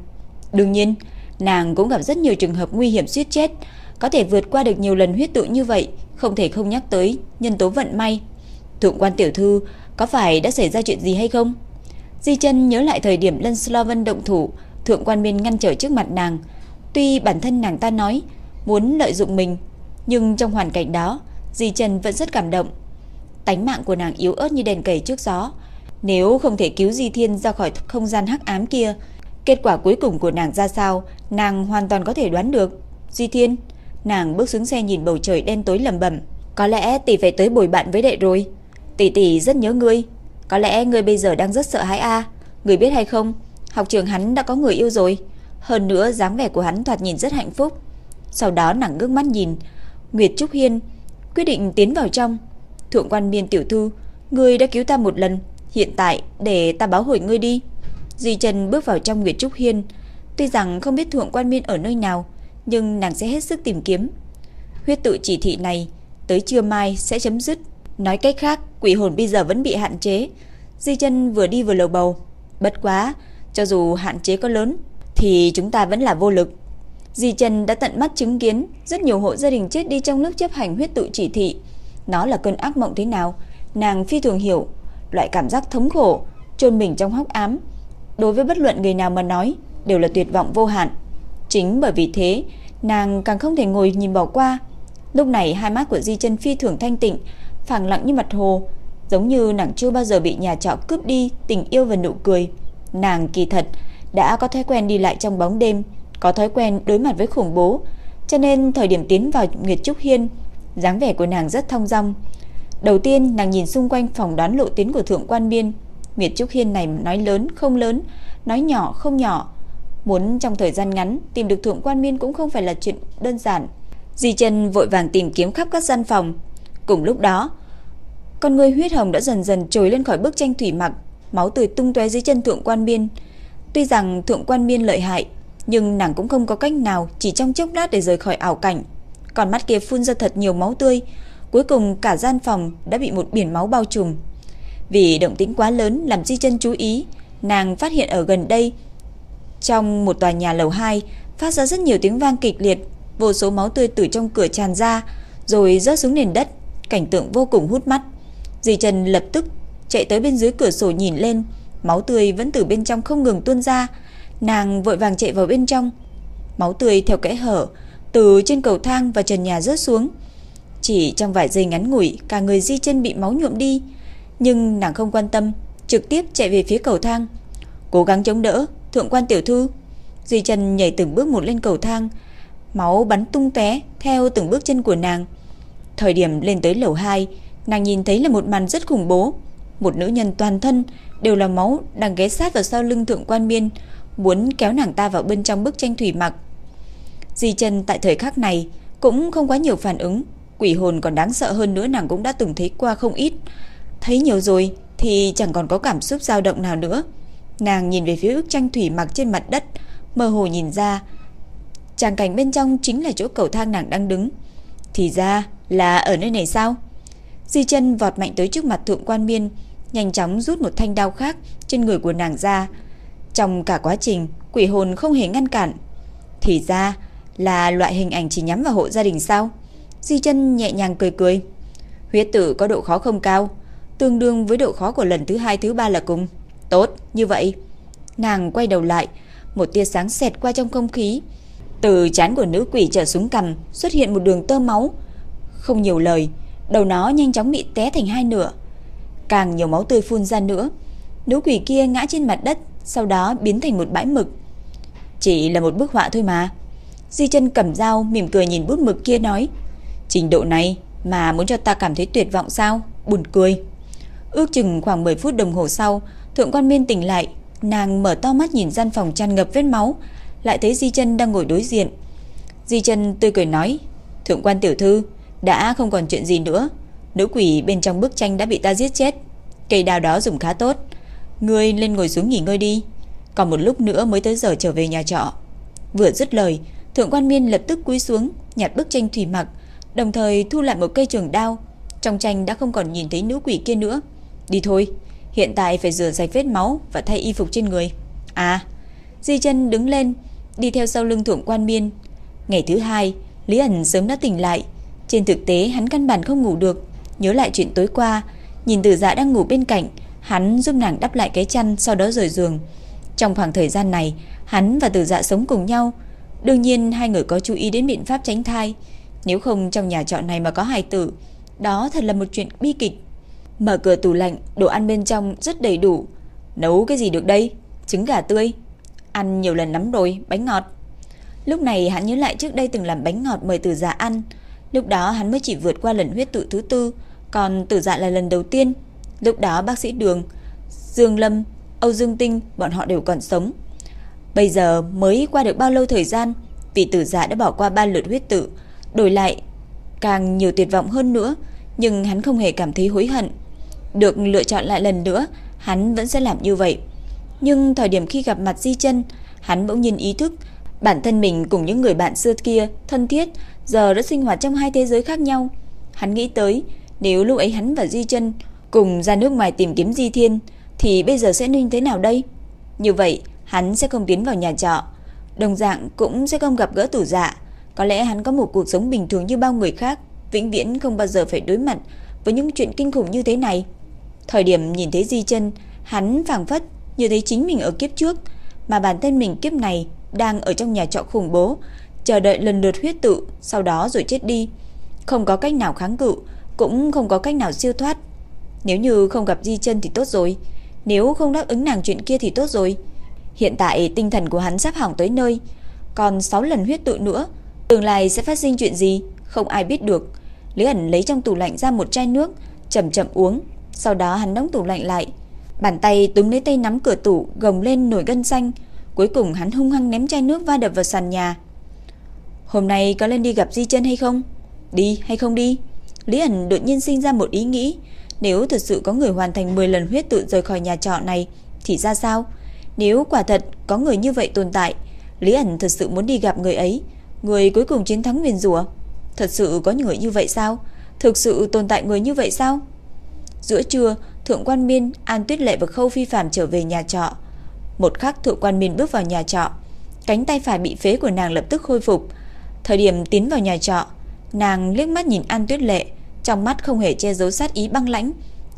Đương nhiên, nàng cũng gặp rất nhiều trường hợp nguy hiểm suýt chết, có thể vượt qua được nhiều lần huyết tự như vậy, không thể không nhắc tới nhân tố vận may. Thượng quan tiểu thư, có phải đã xảy ra chuyện gì hay không? Di chân nhớ lại thời điểm Lân Sloven động thủ, thượng quan miên ngăn trở trước mặt nàng. Tuy bản thân nàng ta nói muốn lợi dụng mình, nhưng trong hoàn cảnh đó, Di chân vẫn rất cảm động. Tánh mạng của nàng yếu ớt như đèn cầy trước gió. Nếu không thể cứu Di Thiên ra khỏi không gian hắc ám kia, kết quả cuối cùng của nàng ra sao, nàng hoàn toàn có thể đoán được. Di Thiên, nàng bước xuống xe nhìn bầu trời đen tối lầm bẩm, có lẽ tỷ phải tới bồi bạn với đệ rồi. Tỷ tỷ rất nhớ ngươi, có lẽ ngươi bây giờ đang rất sợ hãi a, à? ngươi biết hay không? Học trường hắn đã có người yêu rồi, hơn nữa dáng vẻ của hắn thoạt nhìn rất hạnh phúc. Sau đó nàng ngước mắt nhìn, Nguyệt Trúc Hiên quyết định tiến vào trong. Thượng quan Miên tiểu thư, ngươi đã cứu ta một lần, hiện tại để ta báo hồi ngươi đi. Di Trần bước vào trong Nguyệt Trúc Hiên, tuy rằng không biết Thượng quan Miên ở nơi nào, nhưng nàng sẽ hết sức tìm kiếm. Huyết tự chỉ thị này tới trưa mai sẽ chấm dứt. Nói cách khác, quỷ hồn bây giờ vẫn bị hạn chế. Di chân vừa đi vừa lầu bầu. Bất quá, cho dù hạn chế có lớn, thì chúng ta vẫn là vô lực. Di Trần đã tận mắt chứng kiến rất nhiều hộ gia đình chết đi trong lúc chấp hành huyết tự chỉ thị. Nó là cơn ác mộng thế nào, nàng phi thường hiểu, loại cảm giác thống khổ, chôn mình trong hốc ám, đối với bất luận người nào mà nói đều là tuyệt vọng vô hạn. Chính bởi vì thế, nàng càng không thể ngồi nhìn bỏ qua. Lúc này hai mắt của Di Chân phi thường thanh tịnh, phẳng lặng như mặt hồ, giống như nàng chưa bao giờ bị nhà trọ cướp đi tình yêu và nụ cười. Nàng kỳ thật đã có thói quen đi lại trong bóng đêm, có thói quen đối mặt với khủng bố, cho nên thời điểm tiến vào Nguyệt Trúc Hiên, dáng vẻ của nàng rất thong dong. Đầu tiên, nàng nhìn xung quanh phòng đoán lộ tiến của thượng quan biên. Nguyệt Trúc Hiên này nói lớn không lớn, nói nhỏ không nhỏ. Muốn trong thời gian ngắn tìm được thượng quan biên cũng không phải là chuyện đơn giản. Di Chân vội vàng tìm kiếm khắp các gian phòng, Cùng lúc đó, con người huyết hồng đã dần dần trồi lên khỏi bức tranh thủy mặc, máu tươi tung tóe dưới chân thượng quan biên. Tuy rằng thượng quan biên lợi hại, nhưng nàng cũng không có cách nào chỉ trong chốc lát để rời khỏi ảo cảnh. Còn mắt kia phun ra thật nhiều máu tươi, Cuối cùng cả gian phòng đã bị một biển máu bao trùm. Vì động tĩnh quá lớn làm Di chân chú ý, nàng phát hiện ở gần đây trong một tòa nhà lầu 2 phát ra rất nhiều tiếng vang kịch liệt, vô số máu tươi từ trong cửa tràn ra, rồi rớt xuống nền đất, cảnh tượng vô cùng hút mắt. di Trần lập tức chạy tới bên dưới cửa sổ nhìn lên, máu tươi vẫn từ bên trong không ngừng tuôn ra, nàng vội vàng chạy vào bên trong. Máu tươi theo kẽ hở từ trên cầu thang và trần nhà rớt xuống. Chỉ trong vài giây ngắn ngủi, cả người Di Chân bị máu nhuộm đi, nhưng nàng không quan tâm, trực tiếp chạy về phía cầu thang, cố gắng chống đỡ, thượng quan tiểu thư. Di Chân nhảy từng bước một lên cầu thang, máu bắn tung tóe theo từng bước chân của nàng. Thời điểm lên tới lầu 2, nàng nhìn thấy là một màn rất khủng bố. Một nữ nhân toàn thân đều là máu đang ghé sát vào sau lưng thượng quan miên, muốn kéo nàng ta vào bên trong bức tranh thủy mặc. Di chân tại thời khắc này cũng không quá nhiều phản ứng, quỷ hồn còn đáng sợ hơn nữa nàng cũng đã từng thấy qua không ít. Thấy nhiều rồi thì chẳng còn có cảm xúc dao động nào nữa. Nàng nhìn về phía bức tranh thủy mặc trên mặt đất, mơ hồ nhìn ra Tràng cảnh bên trong chính là chỗ cầu thang nàng đang đứng. Thì ra là ở nơi này sao? Di chân vọt mạnh tới trước mặt thượng quan miên, nhanh chóng rút một thanh đao khác trên người của nàng ra. Trong cả quá trình, quỷ hồn không hề ngăn cản. Thì ra là loại hình ảnh chỉ nhắm vào hộ gia đình sao? Di chân nhẹ nhàng cười cười. Huyết tử có độ khó không cao, tương đương với độ khó của lần thứ hai thứ ba là cùng. Tốt, như vậy. Nàng quay đầu lại, một tia sáng xẹt qua trong không khí, từ chán của nữ quỷ trở xuống cằm xuất hiện một đường tơ máu. Không nhiều lời, đầu nó nhanh chóng bị té thành hai nửa. Càng nhiều máu tươi phun ra nữa. Nữ quỷ kia ngã trên mặt đất, sau đó biến thành một bãi mực. Chỉ là một bức họa thôi mà. Di chân cầm dao mỉm cười nhìn bút mực kia nói. Trình độ này mà muốn cho ta cảm thấy tuyệt vọng sao? Buồn cười. Ước chừng khoảng 10 phút đồng hồ sau, Thượng quan Miên tỉnh lại, nàng mở to mắt nhìn gian phòng tràn ngập vết máu, lại thấy Di Chân đang ngồi đối diện. Di Chân tươi cười nói: "Thượng quan tiểu thư, đã không còn chuyện gì nữa, nữ quỷ bên trong bức tranh đã bị ta giết chết. Cây đào đó dùng khá tốt, ngươi lên ngồi xuống nghỉ ngơi đi, còn một lúc nữa mới tới giờ trở về nhà trọ." Vừa dứt lời, Thượng quan Miên lập tức cúi xuống, nhặt bức tranh thủy mặc, đồng thời thu lại một cây trường đao. Trong tranh đã không còn nhìn thấy nữ quỷ kia nữa. "Đi thôi, hiện tại phải rửa sạch vết máu và thay y phục trên người." À, Di Chân đứng lên, đi theo sau lưng thượng quan miên. Ngày thứ hai, Lý ẩn sớm đã tỉnh lại. Trên thực tế hắn căn bản không ngủ được, nhớ lại chuyện tối qua, nhìn Tử Dạ đang ngủ bên cạnh, hắn giúp nàng đắp lại cái chăn sau đó rời giường. Trong khoảng thời gian này, hắn và Tử Dạ sống cùng nhau. Đương nhiên hai người có chú ý đến biện pháp tránh thai, nếu không trong nhà trọ này mà có hài tử, đó thật là một chuyện bi kịch. Mở cửa tủ lạnh, đồ ăn bên trong rất đầy đủ. Nấu cái gì được đây? Trứng gà tươi, Ăn nhiều lần lắm rồi, bánh ngọt. Lúc này hắn nhớ lại trước đây từng làm bánh ngọt mời Tử giả ăn. Lúc đó hắn mới chỉ vượt qua lần huyết tự thứ tư, còn Tử Dạ là lần đầu tiên. Lúc đó bác sĩ Đường, Dương Lâm, Âu Dương Tinh bọn họ đều còn sống. Bây giờ mới qua được bao lâu thời gian, vị Tử giả đã bỏ qua ba lượt huyết tự, đổi lại càng nhiều tuyệt vọng hơn nữa, nhưng hắn không hề cảm thấy hối hận. Được lựa chọn lại lần nữa, hắn vẫn sẽ làm như vậy. Nhưng thời điểm khi gặp mặt Di chân hắn bỗng nhiên ý thức bản thân mình cùng những người bạn xưa kia thân thiết giờ đã sinh hoạt trong hai thế giới khác nhau. Hắn nghĩ tới, nếu lúc ấy hắn và Di chân cùng ra nước ngoài tìm kiếm Di Thiên thì bây giờ sẽ như thế nào đây? Như vậy, hắn sẽ không tiến vào nhà trọ, đồng dạng cũng sẽ không gặp gỡ tử dạ. Có lẽ hắn có một cuộc sống bình thường như bao người khác, vĩnh viễn không bao giờ phải đối mặt với những chuyện kinh khủng như thế này. Thời điểm nhìn thấy Di chân hắn phảng phất như thấy chính mình ở kiếp trước, mà bản thân mình kiếp này đang ở trong nhà trọ khủng bố, chờ đợi lần lượt huyết tự, sau đó rồi chết đi. Không có cách nào kháng cự, cũng không có cách nào siêu thoát. Nếu như không gặp Di chân thì tốt rồi, nếu không đáp ứng nàng chuyện kia thì tốt rồi. Hiện tại tinh thần của hắn sắp hỏng tới nơi, còn 6 lần huyết tự nữa, tương lai sẽ phát sinh chuyện gì, không ai biết được. Lý ẩn lấy trong tủ lạnh ra một chai nước, chậm chậm uống, sau đó hắn đóng tủ lạnh lại, Bàn tay túm lấy tay nắm cửa tủ, gồng lên nổi gân xanh. Cuối cùng hắn hung hăng ném chai nước va đập vào sàn nhà. Hôm nay có lên đi gặp Di chân hay không? Đi hay không đi? Lý ẩn đột nhiên sinh ra một ý nghĩ. Nếu thực sự có người hoàn thành 10 lần huyết tự rời khỏi nhà trọ này, thì ra sao? Nếu quả thật có người như vậy tồn tại, Lý ẩn thật sự muốn đi gặp người ấy. Người cuối cùng chiến thắng nguyền rủa Thật sự có người như vậy sao? Thực sự tồn tại người như vậy sao? Giữa trưa, Thượng Quan Miên, An Tuyết Lệ và Khâu Phi Phạm trở về nhà trọ. Một khắc Thượng Quan Miên bước vào nhà trọ, cánh tay phải bị phế của nàng lập tức khôi phục. Thời điểm tiến vào nhà trọ, nàng liếc mắt nhìn An Tuyết Lệ, trong mắt không hề che giấu sát ý băng lãnh,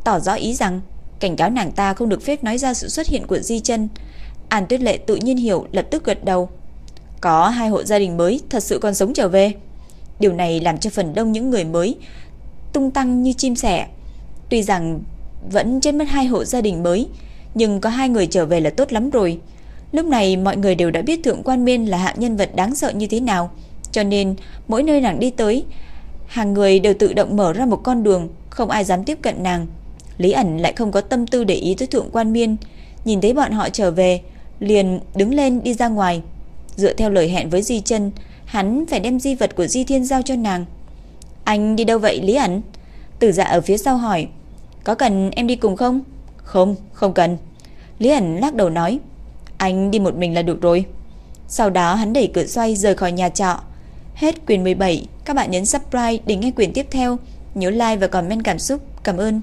tỏ rõ ý rằng cảnh cáo nàng ta không được phép nói ra sự xuất hiện của Di Chân. An Tuyết Lệ tự nhiên hiểu, lập tức gật đầu. Có hai hộ gia đình mới thật sự còn sống trở về. Điều này làm cho phần đông những người mới tung tăng như chim sẻ. Tuy rằng vẫn chết mất hai hộ gia đình mới, nhưng có hai người trở về là tốt lắm rồi. Lúc này mọi người đều đã biết Thượng Quan Miên là hạng nhân vật đáng sợ như thế nào, cho nên mỗi nơi nàng đi tới, hàng người đều tự động mở ra một con đường, không ai dám tiếp cận nàng. Lý ẩn lại không có tâm tư để ý tới Thượng Quan Miên, nhìn thấy bọn họ trở về, liền đứng lên đi ra ngoài. Dựa theo lời hẹn với Di Chân, hắn phải đem di vật của Di Thiên giao cho nàng. Anh đi đâu vậy Lý ẩn? Tử dạ ở phía sau hỏi. Có cần em đi cùng không? Không, không cần. Lý ẩn lắc đầu nói. Anh đi một mình là được rồi. Sau đó hắn đẩy cửa xoay rời khỏi nhà trọ. Hết quyền 17, các bạn nhấn subscribe để nghe quyền tiếp theo. Nhớ like và comment cảm xúc. Cảm ơn.